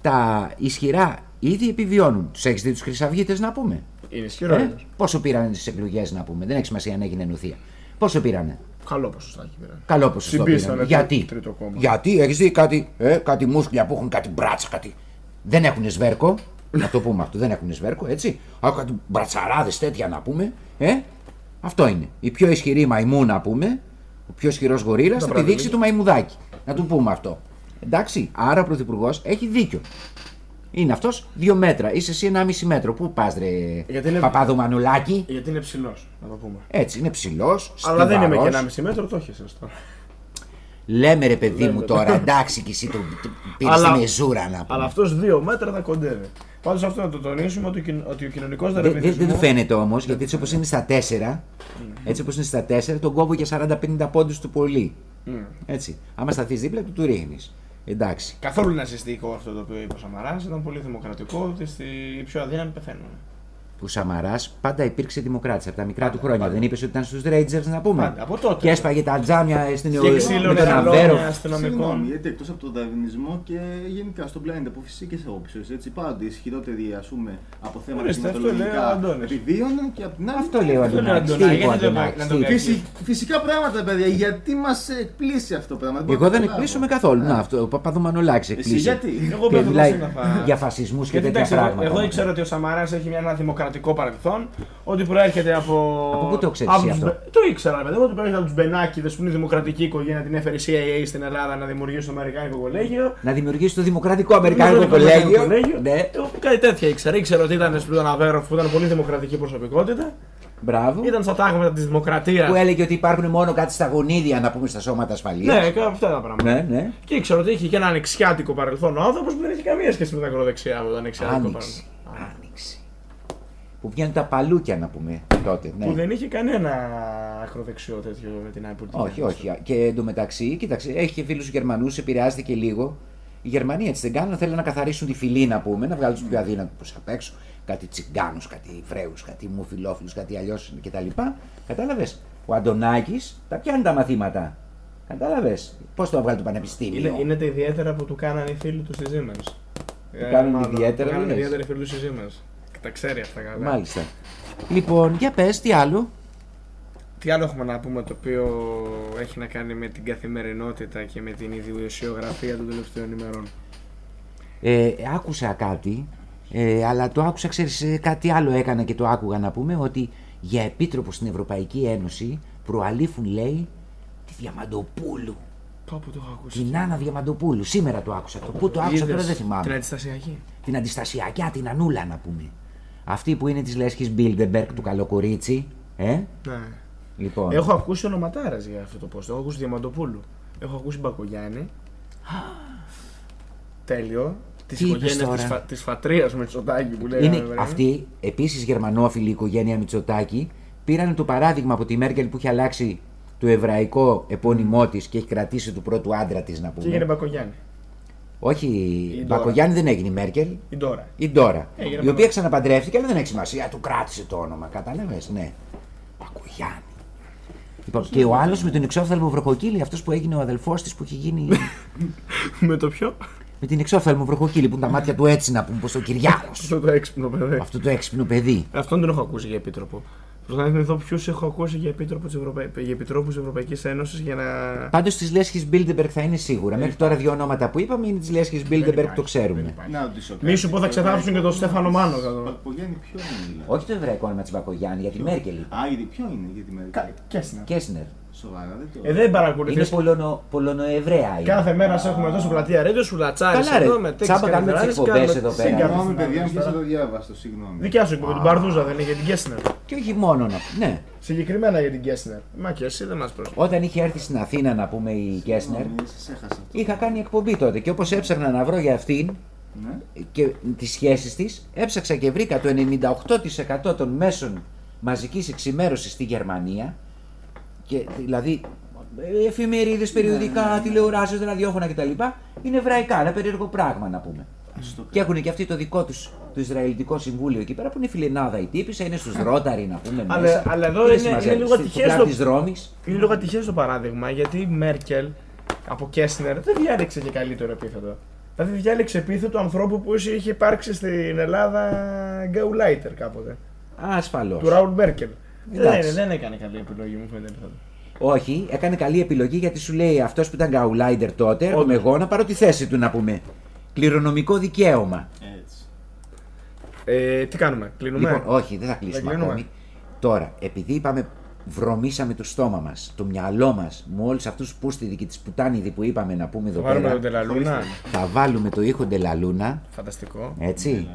Τα ισχυρά ήδη επιβιώνουν. Τους έχεις δει τους Χρυσαυγίτες να πούμε. Είναι ισχυρό. Ε; Ε; Πόσο πήρανε τις εκλογές να πούμε. Δεν έχει σημασία αν έγινε νοθεία. Πόσο πήρανε; Καλό ποσοστάκι πήρα. Καλό ποσοστό Συμπίσανε πήρανε. το Γιατί; τρίτο κόμμα. Γιατί; Έχεις δει κάτι, ε, κάτι μουσκλια που έχουν κάτι μπράτσα, κάτι. Δεν έχουν σβέρκο. να το πούμε αυτό. Δεν έχουν σβέρκο, έτσι. Α, κάτι μπρατσαράδες τέτοια να πούμε. Ε; Αυτό είναι. Η πιο ισχυρή μαϊμού να πούμε. Ο πιο ισχυρός γορίλας θα τη πράγματα δείξει το μαϊμουδάκι. Να του πούμε αυτό. Εντάξει. Άρα ο Πρωθυπουργός έχει δίκιο. Είναι αυτός δύο μέτρα. Είσαι εσύ ένα μισή μέτρο. Πού πας, ρε Γιατί είναι- Παπάδο Μανουλάκη; Γιατί είναι ψηλός, να το πούμε. Έτσι, είναι ψηλός. Αλλά δεν είμαι και 1,5 μέτρο, το έχεις τώρα. Λέμε ρε παιδί μου Λέμε. τώρα, εντάξει κι εσύ το, το πήρες Αλλά- τη μεζούρα να πούμε. Αλλά αυτός δύο μέτρα θα κοντεύει. Πάντως αυτό να το τονίσουμε ότι, ο κοι- ότι ο κοινωνικός Δεν, δεν, δαρβινισμό. δεν του φαίνεται όμως, γιατί έτσι όπως είναι στα 4, έτσι όπως είναι στα 4, τον κόβω για 40-50 πόντους του πολύ. Έτσι. Άμα σταθείς δίπλα του, του ρίχνεις. Εντάξει. Καθόλου ναζιστικό αυτό το οποίο είπε ο Σαμαράς. Ήταν πολύ δημοκρατικό ότι στη οι πιο αδύναμοι πεθαίνουν. Που Σαμαράς πάντα υπήρξε δημοκράτης από τα μικρά του χρόνια. Δεν είπες ότι ήταν στους Rangers να πούμε. Πάντα, από τότε. Και έσπαγε τα τζάμια στην Και ξύλο με τον Αβέρο. νεραλόνια αστυνομικών. Συγγνώμη, γιατί εκτός από τον δαρβινισμό και γενικά στον πλανήτη από φυσικές όψει, έτσι πάντα οι ισχυρότεροι ας πούμε, από θέματα Ορίστε, αυτό λέει ο κλιματολογικά Αντώνης. επιβίωναν και από την άλλη. Αυτό λέει ο Αυτό λέει ο Αντωνάκη. Τι Αντωνάκης, είπε ο γιατί δεν Αντωνάκης, να τι τον είπε. κάνει. Φυσι- φυσικά πράγματα, παιδιά, γιατί μας εκπλήσει αυτό το πράγμα; δεν μπορώ Εγώ να δεν καταλάβω. εκπλήσω καθόλου. Να, αυτό, ο Παπαδομανολάκη εκπλήσει. γιατί; Εγώ Και πέφτω μιλάει σύννεφα. για φασισμούς και Γιατί τέτοια εντάξει, εγώ- πράγματα. εγώ ήξερα ότι ο Σαμαράς έχει μια- ένα δημοκρατικό παρελθόν, ότι προέρχεται από. Από πού το ξέρεις από εσύ τους αυτό; Μπε- Το ήξερα, παιδί μου, ότι προέρχεται από τους Μπενάκηδες που είναι η δημοκρατική οικογένεια, την έφερε η CIA στην Ελλάδα να δημιουργήσει το Αμερικάνικο κολέγιο. Να δημιουργήσει το Δημοκρατικό Αμερικάνικο Το Αμερικάνικο Κολέγιο. Ναι, Εγώ κάτι τέτοια ήξερα. Ήξερα ότι ήταν στον Αβέροφ που ήταν πολύ δημοκρατική προσωπικότητα. μπράβο. Ήταν στα τάγματα της δημοκρατίας. Που έλεγε ότι υπάρχουν μόνο κάτι στα γονίδια να πούμε στα σώματα ασφαλείας. Ναι, κα- αυτά τα πράγματα. ναι, ναι. Και ήξερα ότι είχε και ένα ανοιξιάτικο παρελθόν ο άνθρωπος που δεν είχε καμία σχέση με την ακροδεξιά από το ανοιξιάτικο Άνοιξη. παρελθόν. Άνοιξη. Που βγαίνουν τα παλούκια να πούμε τότε. Ναι. Που δεν είχε κανένα ακροδεξιό τέτοιο με την άλλη πολιτική. Όχι, όχι. Και εντωμεταξύ, κοίταξε, έχει και φίλους Γερμανούς, επηρεάζεται και λίγο. Οι Γερμανοί έτσι δεν κάνουν, θέλουν να καθαρίσουν τη φυλή να πούμε, να βγάλουν τους πιο αδύνατους προς απ' έξω. Κάτι τσιγκάνους, κάτι Εβραίους, κάτι μουφιλόφιλους, κάτι αλλιώς κτλ. Κατάλαβες. Ο Αντωνάκης τα πιάνει τα μαθήματα. Κατάλαβες. Πώς το βγάλει το πανεπιστήμιο; Είναι, είναι τα ιδιαίτερα που του κάνανε οι φίλοι του στη Siemens. Ε, κάνουν μάλλον, ιδιαίτερα, Του κάνανε λες; ιδιαίτερα οι φίλοι του στη Siemens. Τα ξέρει αυτά καλά. Μάλιστα. Λοιπόν, για πες, τι άλλο; Τι άλλο έχουμε να πούμε το οποίο έχει να κάνει με την καθημερινότητα και με την ιδιοσιογραφία των τελευταίων ημερών; Ε, άκουσα κάτι, ε, αλλά το άκουσα, ξέρεις, ε, κάτι άλλο έκανα και το άκουγα να πούμε, ότι για επίτροπο στην Ευρωπαϊκή Ένωση προαλείφουν, λέει, τη Διαμαντοπούλου. Κάπου το έχω ακούσει. Την Άννα Διαμαντοπούλου. Σήμερα το άκουσα. Το πού το άκουσα τώρα δεν θυμάμαι. Την αντιστασιακή; Την αντιστασιακιά, την Ανούλα να πούμε. Αυτή που είναι της λέσχης Μπίλντερμπεργκ το καλοκορίτσι. Ε; Ναι. Λοιπόν. Έχω ακούσει ονοματάρας για αυτό το post. Έχω ακούσει Διαμαντοπούλου. Έχω ακούσει Μπακογιάννη. <gasps> Τέλειο. Της Τι είπες οικογένειας τώρα; τη φα... της φατρίας Μητσοτάκη που λέγανε. Είναι βέβαια. αυτή, επίσης γερμανόφιλη οικογένεια Μητσοτάκη, πήραν το παράδειγμα από τη Μέρκελ που είχε αλλάξει το εβραϊκό επώνυμό της και έχει κρατήσει του πρώτου άντρα της να Και έγινε πούμε. Μπακογιάννη. Όχι, Η Μπακογιάννη δεν έγινε η Μέρκελ, Η Ντόρα. η Ντόρα. Έγινε η Μπακο- οποία ξαναπαντρεύτηκε, αλλά δεν έχει σημασία, του κράτησε το όνομα. Κατάλαβες, ναι. Μπακογιάννη. Λοιπόν, και ο άλλος με τον εξόφθαλμο βροχοκύλι, αυτός που έγινε ο αδελφός της που είχε γίνει. <laughs> Με το ποιο; με την εξόφθαλμο βροχοκύλι που είναι τα μάτια του έτσι να πούμε, πως ο Κυριάκος. Αυτό το έξυπνο παιδί. Αυτό το έξυπνο παιδί. Αυτόν δεν έχω ακούσει για επίτροπο. Προσπαθώ να θυμηθώ ποιους έχω ακούσει για, επίτροπο της Ευρωπα... για επιτρόπους της Ευρωπαϊκής Ένωσης για να. Πάντως της λέσχης Bilderberg θα είναι σίγουρα. Μέχρι τώρα δύο ονόματα που είπαμε είναι της λέσχης Bilderberg που το ξέρουμε. Να ρωτήσω κάτι. Μη σου πω θα ξεθάψουν και τον Στέφανο Μάνο. θα το- Παπογιάννη ποιο είναι; Δηλαδή. Όχι το εβραϊκό όνομα της Μπακογιάννη, για τη Μέρκελ. Α, γιατί ποιο είναι για τη Μέρκελ. Κέσνα. Κέσνερ. Σοβαρά, δεν το. Ε, δεν Είναι παρακολουθεί. πολωνο, πολωνοεβραία. είναι. Κάθε μέρα σε έχουμε εδώ στο πλατεία Ρέντο, σου λατσάρεις Καλά, ρε. εδώ με τέξι Τσάμπα κάνουμε τις εκπομπές εδώ πέρα. Συγγνώμη, παιδιά, μου το διάβαστο, συγγνώμη. Δικιά σου εκπομπή, την Παρδούζα δεν είναι για την Κέσνερ. Και όχι μόνο να Ναι. Συγκεκριμένα για την Κέσνερ. Μα και εσύ δεν μας πρόσφερε. Όταν είχε έρθει στην Αθήνα να πούμε η Κέσνερ, Συγγνώμη, σας έχασα αυτό. είχα κάνει εκπομπή τότε και όπως έψαχνα να βρω για αυτήν Ναι. και τις σχέσεις της, έψαξα και βρήκα το 98% των μέσων μαζικής εξημέρωσης στη Γερμανία και δηλαδή εφημερίδες, περιοδικά, τηλεοράσεις, ραδιόφωνα κτλ. Είναι εβραϊκά, ένα περίεργο πράγμα να πούμε. Ας το Και έχουν και αυτοί το δικό τους το Ισραηλιτικό Συμβούλιο εκεί πέρα που είναι φιλενάδα η τύπησα, είναι στους Ρόταρι να πούμε Αλλά- μέσα. αλλά εδώ Τι είναι- σημασία, είναι λίγο στο- στο ατυχές πλάι το- της Ρώμης. Είναι λίγο ατυχέ το παράδειγμα γιατί η Μέρκελ από Κέσνερ δεν διάλεξε και καλύτερο επίθετο. Δηλαδή διάλεξε επίθετο ανθρώπου που είχε υπάρξει στην Ελλάδα γκαουλάιτερ κάποτε. Ασφαλώς. Του Ραουλ Μέρκελ. Εντάξει. Δεν, δεν έκανε καλή επιλογή μου φαίνεται επίθετο. Όχι, έκανε καλή επιλογή γιατί σου λέει αυτός που ήταν γκαουλάιντερ τότε, έρχομαι Όντως. εγώ να πάρω τη θέση του να πούμε. Κληρονομικό δικαίωμα. Έτσι. Ε, τι κάνουμε, κλείνουμε; Λοιπόν, όχι, δεν θα κλείσουμε κλείνουμε. ακόμη. Τώρα, επειδή είπαμε, βρωμίσαμε το στόμα μας, το μυαλό μας, με όλου αυτούς του πούστιδοι και τι πουτάνιδοι που είπαμε να πούμε εδώ Θα βάλουμε πέρα, τον Τελαλούνα. θα βάλουμε το ήχο Ντελαλούνα, Φανταστικό. έτσι,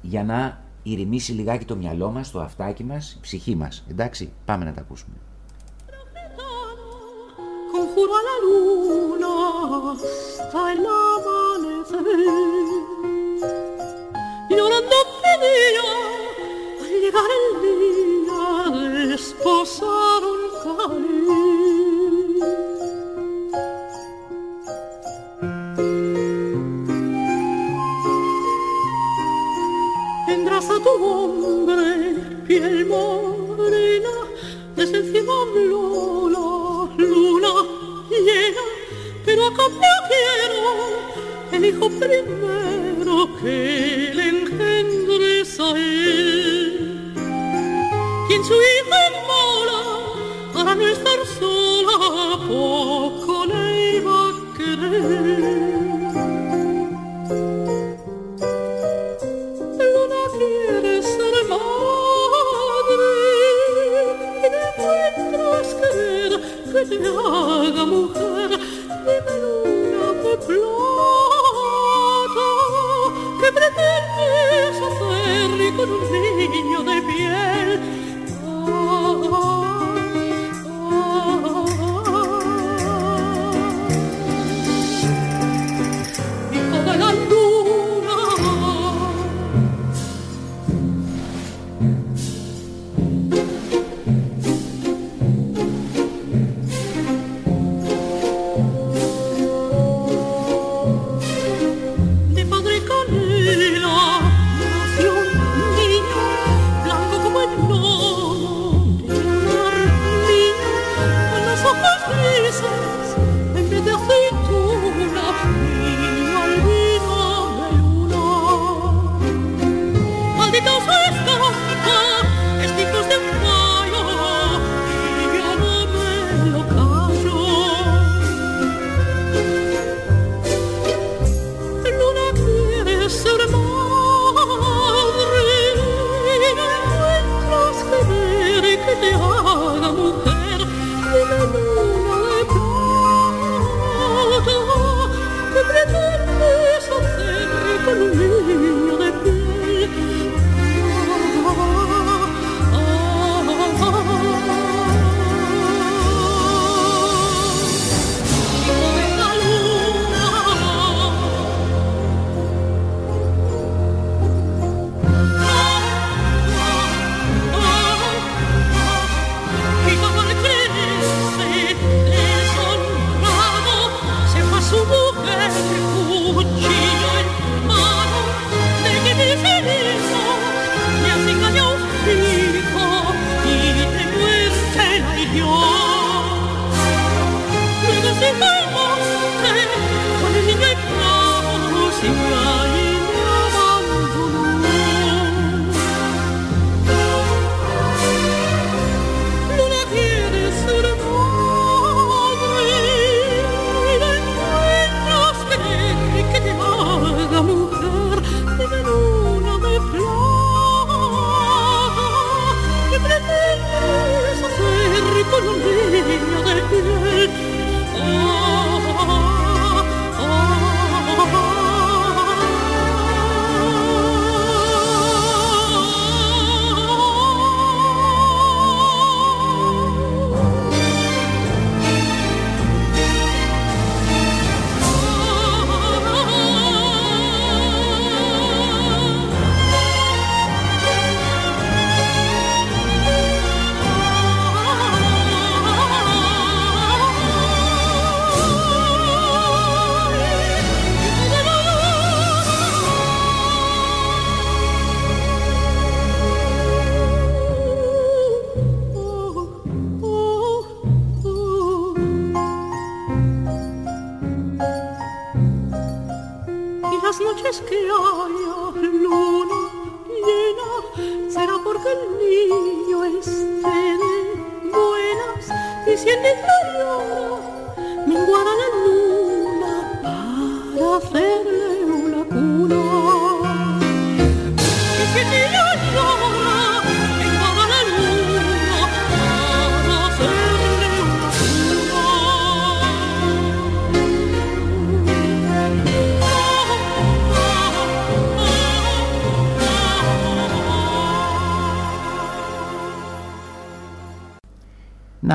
για να Ηρεμήσει λιγάκι το μυαλό μας, το αυτάκι μας, η ψυχή μας. Εντάξει, πάμε να τα ακούσουμε. Hombre piel morena, desde el cielo habló la luna llena, pero a cambio quiero el hijo primero que le engendres a él. Quien su hija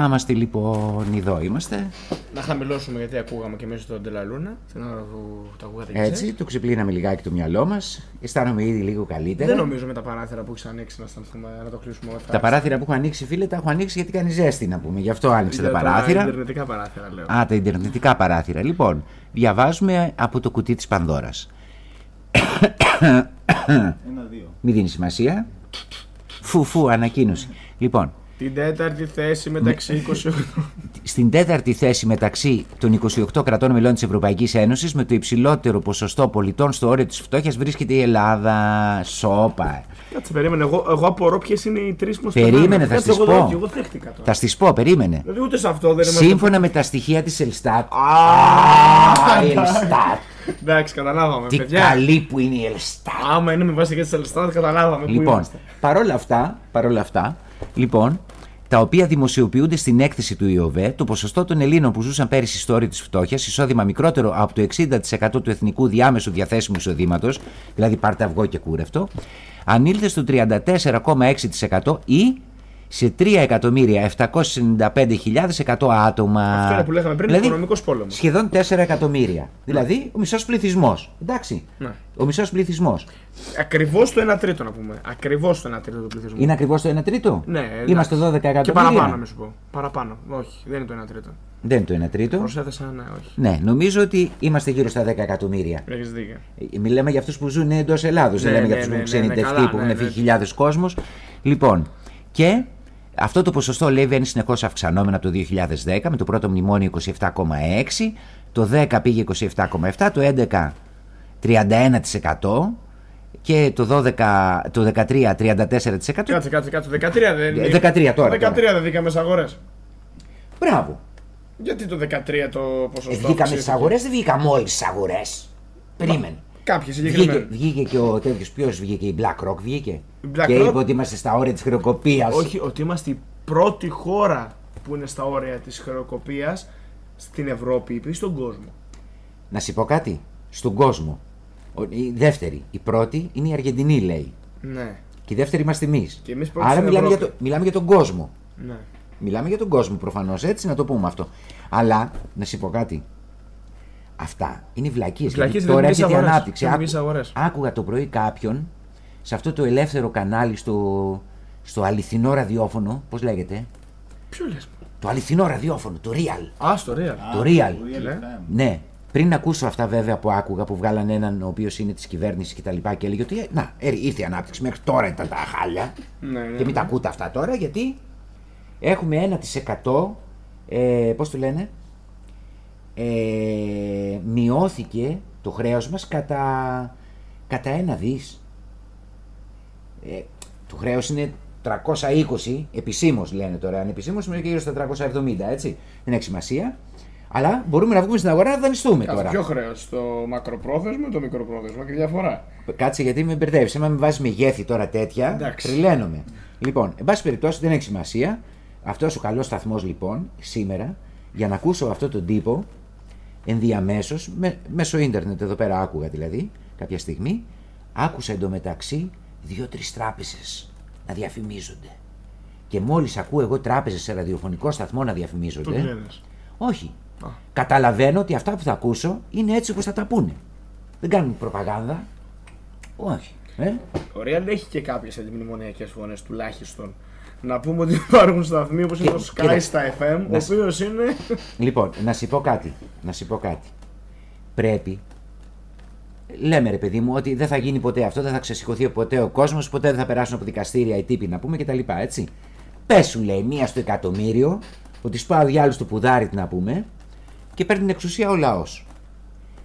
Να είμαστε λοιπόν εδώ είμαστε. Να χαμηλώσουμε γιατί ακούγαμε και εμείς τον Ντελαλούνα. Την ώρα που το ακούγατε και Έτσι, εσείς. το ξυπλύναμε λιγάκι το μυαλό μας. Αισθάνομαι ήδη λίγο καλύτερα. Δεν νομίζω με τα παράθυρα που έχεις ανοίξει να αισθανθούμε να το κλείσουμε όλα Τα παράθυρα που έχω ανοίξει, φίλε, τα έχω ανοίξει γιατί κάνει ζέστη να πούμε. Γι' αυτό άνοιξε τα Τα παράθυρα. Ιντερνετικά παράθυρα λέω. Α, τα ιντερνετικά παράθυρα. Λοιπόν, διαβάζουμε από το κουτί της Πανδώρας. Ένα-δύο. Μην δίνεις σημασία. Φου, φου, ανακοίνωση. Λοιπόν, Την τέταρτη θέση μεταξύ 28. στην τέταρτη θέση μεταξύ των 28 κρατών μελών της Ευρωπαϊκής Ένωσης με το υψηλότερο ποσοστό πολιτών στο όριο της φτώχειας βρίσκεται η Ελλάδα. Σόπα. Κάτσε, περίμενε. Εγώ, εγώ απορώ ποιες είναι οι τρεις που Περίμενε, θα Κάτσε, στις εγώ πω. δεν- Εγώ δέχτηκα τώρα. Θα στις πω, περίμενε. Δηλαδή ούτε σε αυτό δεν είμαστε. Σύμφωνα με τα στοιχεία της Ελστάτ. Α, η Ελστάτ. Εντάξει, καταλάβαμε. Τι παιδιά. καλή που είναι η Ελστάτ. Άμα είναι με βάση και τη Ελστάτ, καταλάβαμε. Πού Λοιπόν, είμαστε. παρόλα αυτά, παρόλα αυτά, λοιπόν, τα οποία δημοσιοποιούνται στην έκθεση του ΙΟΒΕ, το ποσοστό των Ελλήνων που ζούσαν πέρυσι στο όριο της φτώχειας, εισόδημα μικρότερο από το 60% του εθνικού διάμεσου διαθέσιμου εισοδήματος, δηλαδή πάρτε αυγό και κούρευτο, ανήλθε στο 34,6% ή σε 3.795.100 άτομα. Αυτό είναι που λέγαμε πριν, δηλαδή, οικονομικός πόλεμος. Σχεδόν 4 εκατομμύρια. Δηλαδή ο μισός πληθυσμός. Εντάξει. Ναι. Ο μισός πληθυσμός. Ακριβώς το 1 τρίτο να πούμε. Ακριβώς το 1 τρίτο του πληθυσμού. Είναι ακριβώς το 1 τρίτο; Ναι, Είμαστε 12 εντάξει. εκατομμύρια. Και παραπάνω, να σου πω. Παραπάνω. Όχι, δεν είναι το 1 τρίτο. Δεν είναι το 1 τρίτο. Προσέθεσα, ναι, όχι. Ναι, νομίζω ότι είμαστε γύρω στα 10 εκατομμύρια. Έχεις δίκιο. Ε, Μιλάμε για αυτούς που ζουν εντός Ελλάδος. δεν Ναι, λέμε για ναι, αυτούς που ναι, έχουν ναι, ναι, ξενιτευτεί, καλά, που ναι, έχουν ναι. φύγει χιλιάδες κόσμος. Λοιπόν, και αυτό το ποσοστό λέει βαίνει συνεχώς αυξανόμενο από το 2010 με το πρώτο μνημόνιο 27,6, το 10 πήγε 27,7, το 11 31% και το 12, το 13 34%. Κάτσε, κάτσε, κάτσε. 13 δεν Ε, είναι. 13 τώρα, 13 τώρα. δεν βγήκαμε στις αγορές. Μπράβο. Γιατί το 13 το Ε, ποσοστό. βγήκαμε στις αυξήθηκε; αγορές, δεν βγήκαμε όλοι στις αγορές. Περίμενε. Κάποιοι Βγήκε, συγκεκριμένοι. βγήκε και ο τέτοιος, ποιος βγήκε, η BlackRock βγήκε. Η BlackRock. Και είπε ότι είμαστε στα όρια της χρεοκοπίας. Όχι, ότι είμαστε η πρώτη χώρα που είναι στα όρια της χρεοκοπίας στην Ευρώπη ή στον κόσμο. Να σου πω κάτι. Στον κόσμο. Ο- Η δεύτερη. Η πρώτη είναι η Αργεντινή, λέει. Ναι, Και η δεύτερη είμαστε εμείς. Και εμείς πρώτοι Άρα στην μιλάμε για, το, Ευρώπη. μιλάμε για τον κόσμο. ναι. Μιλάμε για τον κόσμο προφανώς, έτσι να το πούμε αυτό. Αλλά να σου πω κάτι. Αυτά είναι βλακίες. Βλακίες Τώρα δημιουργείς έρχεται η αγορές. ανάπτυξη. Δημιουργείς Άκου- αγορές. άκουγα το πρωί κάποιον σε αυτό το ελεύθερο κανάλι στο, στο αληθινό ραδιόφωνο. Πώς λέγεται; Ποιο λες; Το αληθινό ραδιόφωνο, το real. Α, στο Real. Το real. Ναι. Ναι. Πριν ακούσω αυτά βέβαια που άκουγα που βγάλαν έναν ο οποίος είναι της κυβέρνησης και τα λοιπά και έλεγε ότι ε, να, ε, ήρθε η ανάπτυξη μέχρι τώρα ήταν τα χάλια. Ναι, ναι. Και μην τα ακούτε αυτά τώρα γιατί έχουμε 1% ε, πώς το λένε ε, μειώθηκε το χρέος μας κατά, κατά ένα δις. Ε, το χρέος είναι 320 επισήμως λένε τώρα, ανεπισήμως είναι γύρω στα 370 έτσι, δεν έχει σημασία. Αλλά μπορούμε να βγούμε στην αγορά να δανειστούμε Κάτσε, τώρα. ποιο χρέος, το μακροπρόθεσμο ή το μικροπρόθεσμο και διαφορά. Κάτσε γιατί με μπερδεύεις. Άμα με βάζεις μεγέθη τώρα τέτοια, Εντάξει. τρελαίνομαι. Λοιπόν, εν πάση περιπτώσει δεν έχει σημασία. Αυτός ο καλός σταθμός λοιπόν σήμερα για να ακούσω αυτόν τον τύπο ενδιαμέσως, με, μέσω ίντερνετ εδώ πέρα άκουγα δηλαδή κάποια στιγμή, άκουσα εντωμεταξύ δύο-τρεις τράπεζες να διαφημίζονται. Και μόλις ακούω εγώ τράπεζες σε ραδιοφωνικό σταθμό να Το διαφημίζονται. κλείνεις. Όχι. Α. Καταλαβαίνω ότι αυτά που θα ακούσω είναι έτσι όπως θα τα πούνε. Δεν κάνουν προπαγάνδα. Όχι. Ε; Ο Real έχει και κάποιες αντιμνημονιακές φωνές τουλάχιστον. Να πούμε ότι υπάρχουν σταθμοί όπως είναι το Sky κοίτα, στα FM, ο να σ- οποίος είναι. Λοιπόν, να σου πω κάτι. Να σου πω κάτι. Πρέπει. Λέμε ρε παιδί μου ότι δεν θα γίνει ποτέ αυτό, δεν θα ξεσηκωθεί ποτέ ο κόσμος, ποτέ δεν θα περάσουν από δικαστήρια οι τύποι να πούμε κτλ. Έτσι. Πες σου λέει μία στο εκατομμύριο ότι σπάω διάλογο του πουδάρι να πούμε και παίρνει την εξουσία ο λαός.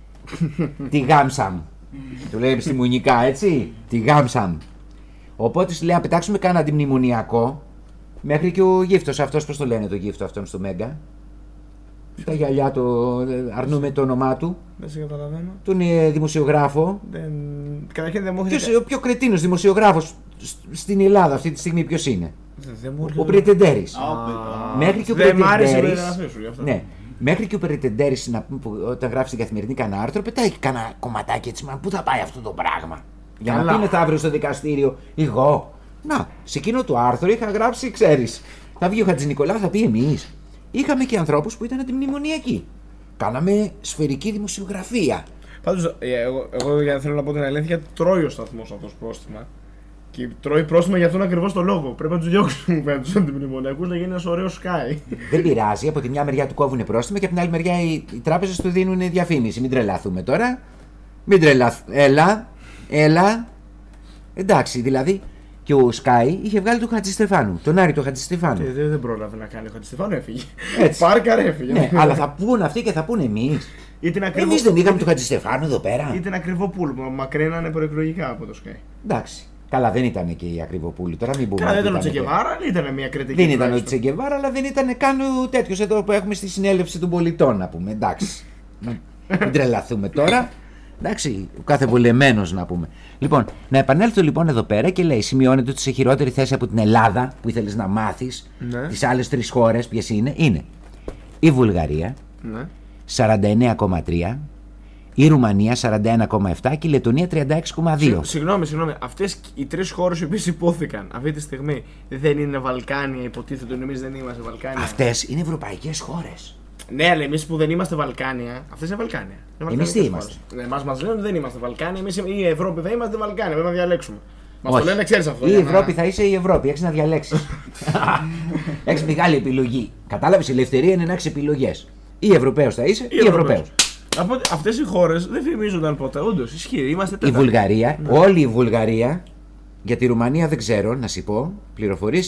<laughs> τη γάμσα μου. Του λέει επιστημονικά, έτσι. Τη γάμψαν. Οπότε σου λέει να πετάξουμε κάνα αντιμνημονιακό. Μέχρι και ο γύφτος αυτός, πώς το λένε το γύφτο αυτόν στο Μέγκα; Τα γυαλιά το. αρνούμε το όνομά του. Δεν σε καταλαβαίνω. Τον ε, δημοσιογράφο. Δεν... Καταρχήν δεν μου Ποιος, έρχεται. ο πιο κρετίνο δημοσιογράφος στην Ελλάδα αυτή τη στιγμή ποιος είναι; Δεν- Δεν μου Ο έρχεται. Πρετεντέρης. Α, ο- Μέχρι και ο Δεν μ' άρεσε η Πρετεντέρης- περιγραφής σου γι' αυτό. Ναι. Μέχρι και ο Περιτεντέρη όταν γράφει στην καθημερινή κανένα άρθρο, πετάει κανένα κομματάκι έτσι. Μα πού θα πάει αυτό το πράγμα; Για να Καλά. πει μεθαύριος στο δικαστήριο, εγώ. Να, σε εκείνο το άρθρο είχα γράψει, ξέρεις. Θα βγει ο Χατζης Νικολάου, θα πει εμείς. Είχαμε και ανθρώπους που ήταν αντιμνημονιακοί. Κάναμε σφαιρική δημοσιογραφία. Πάντως, εγώ, εγώ για θέλω να πω την αλήθεια, τρώει ο σταθμός αυτός πρόστιμα. Και τρώει πρόστιμα για αυτόν ακριβώς το λόγο. Πρέπει να τους διώξουμε <laughs> πέρα του αντιμνημονιακούς να γίνει ένας ωραίος sky. Δεν πειράζει, από τη μια μεριά του κόβουν πρόστιμα και από την άλλη μεριά οι, οι τράπεζες του δίνουν διαφήμιση. Μην τρελαθούμε τώρα. Μην τρελαθούμε. Έλα, έλα. Εντάξει, δηλαδή και ο Σκάι είχε βγάλει τον Χατζηστεφάνου. Τον Άρη τον Χατζηστεφάνου. Ε, δεν, δεν πρόλαβε να κάνει ο Χατζηστεφάνου, έφυγε. Έτσι. <laughs> Πάρκαρ έφυγε. ναι, αλλά θα πούν αυτοί και θα πούν εμείς. Ή την ακριβό, Εμείς δεν είχαμε τον Χατζηστεφάνου εδώ πέρα. ή την ακριβό πούλμα. Μακρύνανε προεκλογικά από το Sky. Εντάξει. Καλά, δεν ήταν και η Ακριβοπούλη. Τώρα μην πούμε. Καλά, δεν ότι ήταν ο ήταν και- Τσεκεβάρα, αλλά ήταν μια κριτική. Δεν ήταν ο τουλάχιστον. Τσεγκεβάρα, αλλά δεν ήταν καν ο τέτοιος εδώ που έχουμε στη συνέλευση των πολιτών, να πούμε. Εντάξει. <laughs> Μην μην τρελαθούμε τώρα. Εντάξει, ο κάθε βολεμένος να πούμε. Λοιπόν, να επανέλθω λοιπόν εδώ πέρα και λέει: Σημειώνεται ότι σε χειρότερη θέση από την Ελλάδα που ήθελες να μάθεις, Ναι. τις άλλες τρεις χώρες, ποιες είναι, είναι η Βουλγαρία Ναι. 49,3, η Ρουμανία 41,7 και η Λετωνία 36,2. Συγ- Συγγνώμη, συγγνώμη. Αυτές οι τρεις χώρες οι οποίες υπόθηκαν αυτή τη στιγμή δεν είναι Βαλκάνια, υποτίθεται ότι εμείς δεν είμαστε Βαλκάνια. Αυτές είναι ευρωπαϊκές χώρες. Ναι, αλλά εμείς που δεν είμαστε Βαλκάνια, αυτές είναι Βαλκάνια. Είναι Εμείς τι βαλκανικές είμαστε; χώρες. Ναι, εμάς μας λένε ότι δεν είμαστε Βαλκάνια. Εμείς η Ευρώπη δεν είμαστε Βαλκάνια. Πρέπει να διαλέξουμε. Μας το Όχι. λένε, ξέρεις αυτό. Η για να- Ευρώπη θα είσαι η Ευρώπη. Έχεις να διαλέξεις. <laughs> έχεις μεγάλη επιλογή. Κατάλαβες, η ελευθερία είναι να έχεις επιλογές. Ή Ευρωπαίος θα είσαι, ή Ευρωπαίος. Από αυτές οι χώρες δεν φημίζονταν ποτέ. Όντως, ισχύει. Είμαστε Η τέταρτη. Βουλγαρία, όλη η Βουλγαρία, για τη Ρουμανία δεν ξέρω να σου πω πληροφορίες,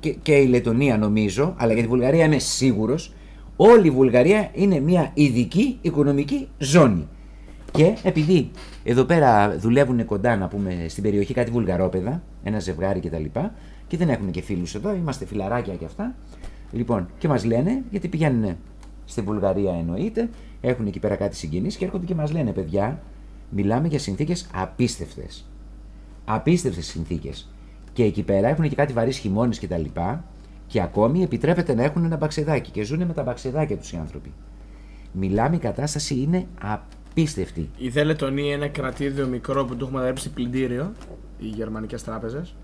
και, και η Λετωνία νομίζω, αλλά για τη Βουλγαρία είμαι σίγουρος. Όλη η Βουλγαρία είναι μια ειδική οικονομική ζώνη. Και επειδή εδώ πέρα δουλεύουν κοντά, να πούμε, στην περιοχή κάτι βουλγαρόπεδα, ένα ζευγάρι κτλ. Και, και δεν έχουμε και φίλους εδώ, είμαστε φιλαράκια και αυτά. Λοιπόν, και μας λένε, γιατί πηγαίνουν στη Βουλγαρία εννοείται, έχουν εκεί πέρα κάτι συγγενεί και έρχονται και μας λένε, παιδιά, μιλάμε για συνθήκες απίστευτες. Απίστευτες συνθήκες. Και εκεί πέρα έχουν και κάτι βαρύς χειμώνες κτλ. Και, και ακόμη επιτρέπεται να έχουν ένα μπαξεδάκι και ζουν με τα μπαξεδάκια τους οι άνθρωποι. Μιλάμε, η κατάσταση είναι απίστευτη. Η Δε Λετωνία είναι ένα κρατήδιο μικρό που το έχουμε αδέψει πλυντήριο. Οι γερμανικές τράπεζες.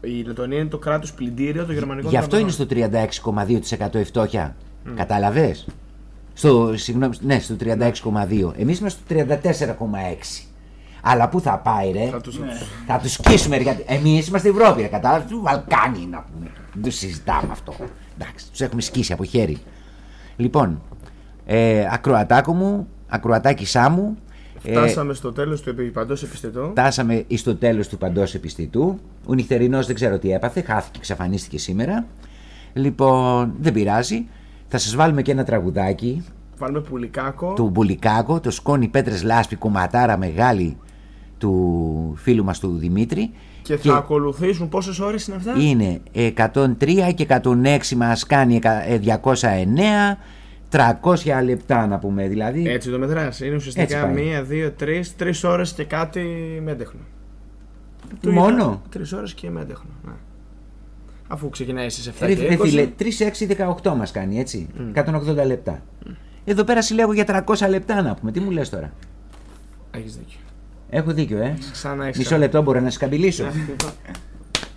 Η Λετωνία είναι το κράτος πλυντήριο των γερμανικών Γι' αυτό είναι τραπεζών. στο 36,2% η φτώχεια. Κατάλαβε. Στο, συγγνώμη, ναι, στο 36,2. Εμείς είμαστε στο 34,6. Αλλά πού θα πάει, ρε; Θα τους- Θα τους σκίσουμε, ρε. γιατί Εμείς είμαστε Ευρώπη, ρε. Κατάλαβες; Του Βαλκάνι να πούμε. Δεν το συζητάμε αυτό. Εντάξει, τους έχουμε σκίσει από χέρι. Λοιπόν, ε, ακροατάκο μου, ακροατάκι Σάμου. ε, Φτάσαμε στο τέλος του παντός επιστητού. Φτάσαμε στο τέλος του παντός επιστητού. Ο νυχτερινός δεν ξέρω τι έπαθε, χάθηκε, εξαφανίστηκε σήμερα. Λοιπόν, δεν πειράζει. Θα σας βάλουμε και ένα τραγουδάκι Βάλουμε πουλικάκο. του Μπουλικάκο, το σκόνη Πέτρες Λάσπη, κομματάρα μεγάλη του φίλου μας του Δημήτρη. Και θα ακολουθήσουν πόσες ώρες είναι αυτά; Είναι 103 και 106 μας κάνει εκα- ε, 209, 300 λεπτά να πούμε δηλαδή. Έτσι το μετράς. Είναι Έτσι ουσιαστικά πάει. μία, δύο, τρεις, τρεις ώρες και κάτι με έντεχνο. Μόνο; Τρεις ώρες και με έντεχνο. Ναι. Αφού ξεκινάει στις 7 Ρε, και ρε 20, φίλε, 3-6-18 μας κάνει έτσι, 180 λεπτά. Εδώ πέρα συλλέγω για 300 λεπτά να πούμε, τι μου λες τώρα; Έχεις δίκιο. Έχω δίκιο, ε. Ξανά έχεις Μισό κάνει. λεπτό μπορώ να σκαμπιλήσω.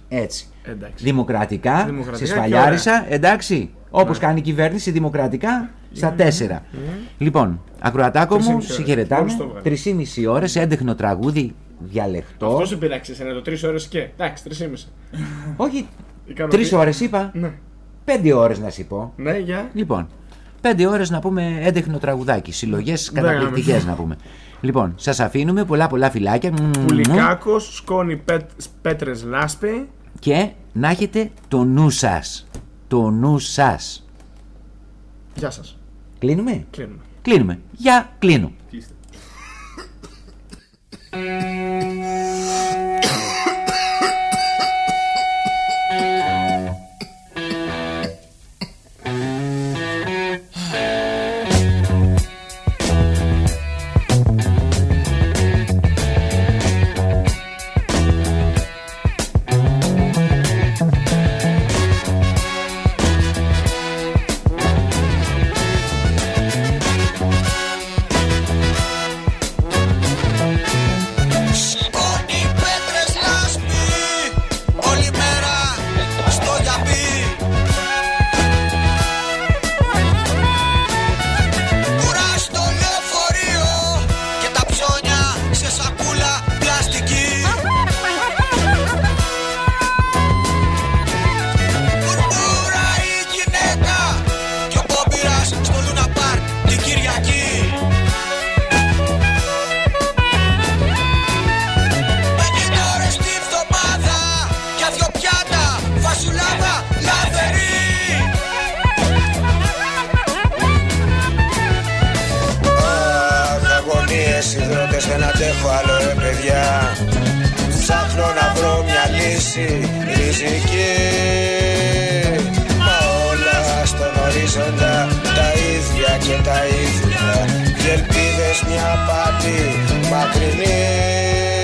Έτσι. Εντάξει. Δημοκρατικά, Δημοκρατικά σε και σφαλιάρισα, εντάξει. Όπως κάνει η κυβέρνηση, δημοκρατικά στα τέσσερα. Λοιπόν, ακροατάκο μου, 3,5 ώρες. συγχαιρετάμε. Μόλις το βγάλε. 3,5 ώρες, έντεχνο τραγούδι, διαλεκτό. Αυτό σου πειράξει, είναι το 3 ώρες και. Εντάξει, 3,5. Όχι, Ικανοποιεί. 3 ώρες είπα. Ναι. 5 ώρες να σου πω. Ναι, για. Λοιπόν, 5 ώρες να πούμε έντεχνο τραγουδάκι. Συλλογές καταπληκτικές γάμισε. να πούμε. Λοιπόν, σας αφήνουμε πολλά πολλά φυλάκια. Μμμ. Πουλικάκος, σκόνη πέτ, πέτρες λάσπη. Και να έχετε το νου σας. Το νου σας. Γεια σας. Κλείνουμε; Κλείνουμε. Κλείνουμε. Για κλείνω. Κλείστε. Ψάχνω να βρω μια λύση. Ριζική. Μα όλα στον ορίζοντα τα ίδια και τα ίδια. Και ελπίδες μια απάτη μακρινή.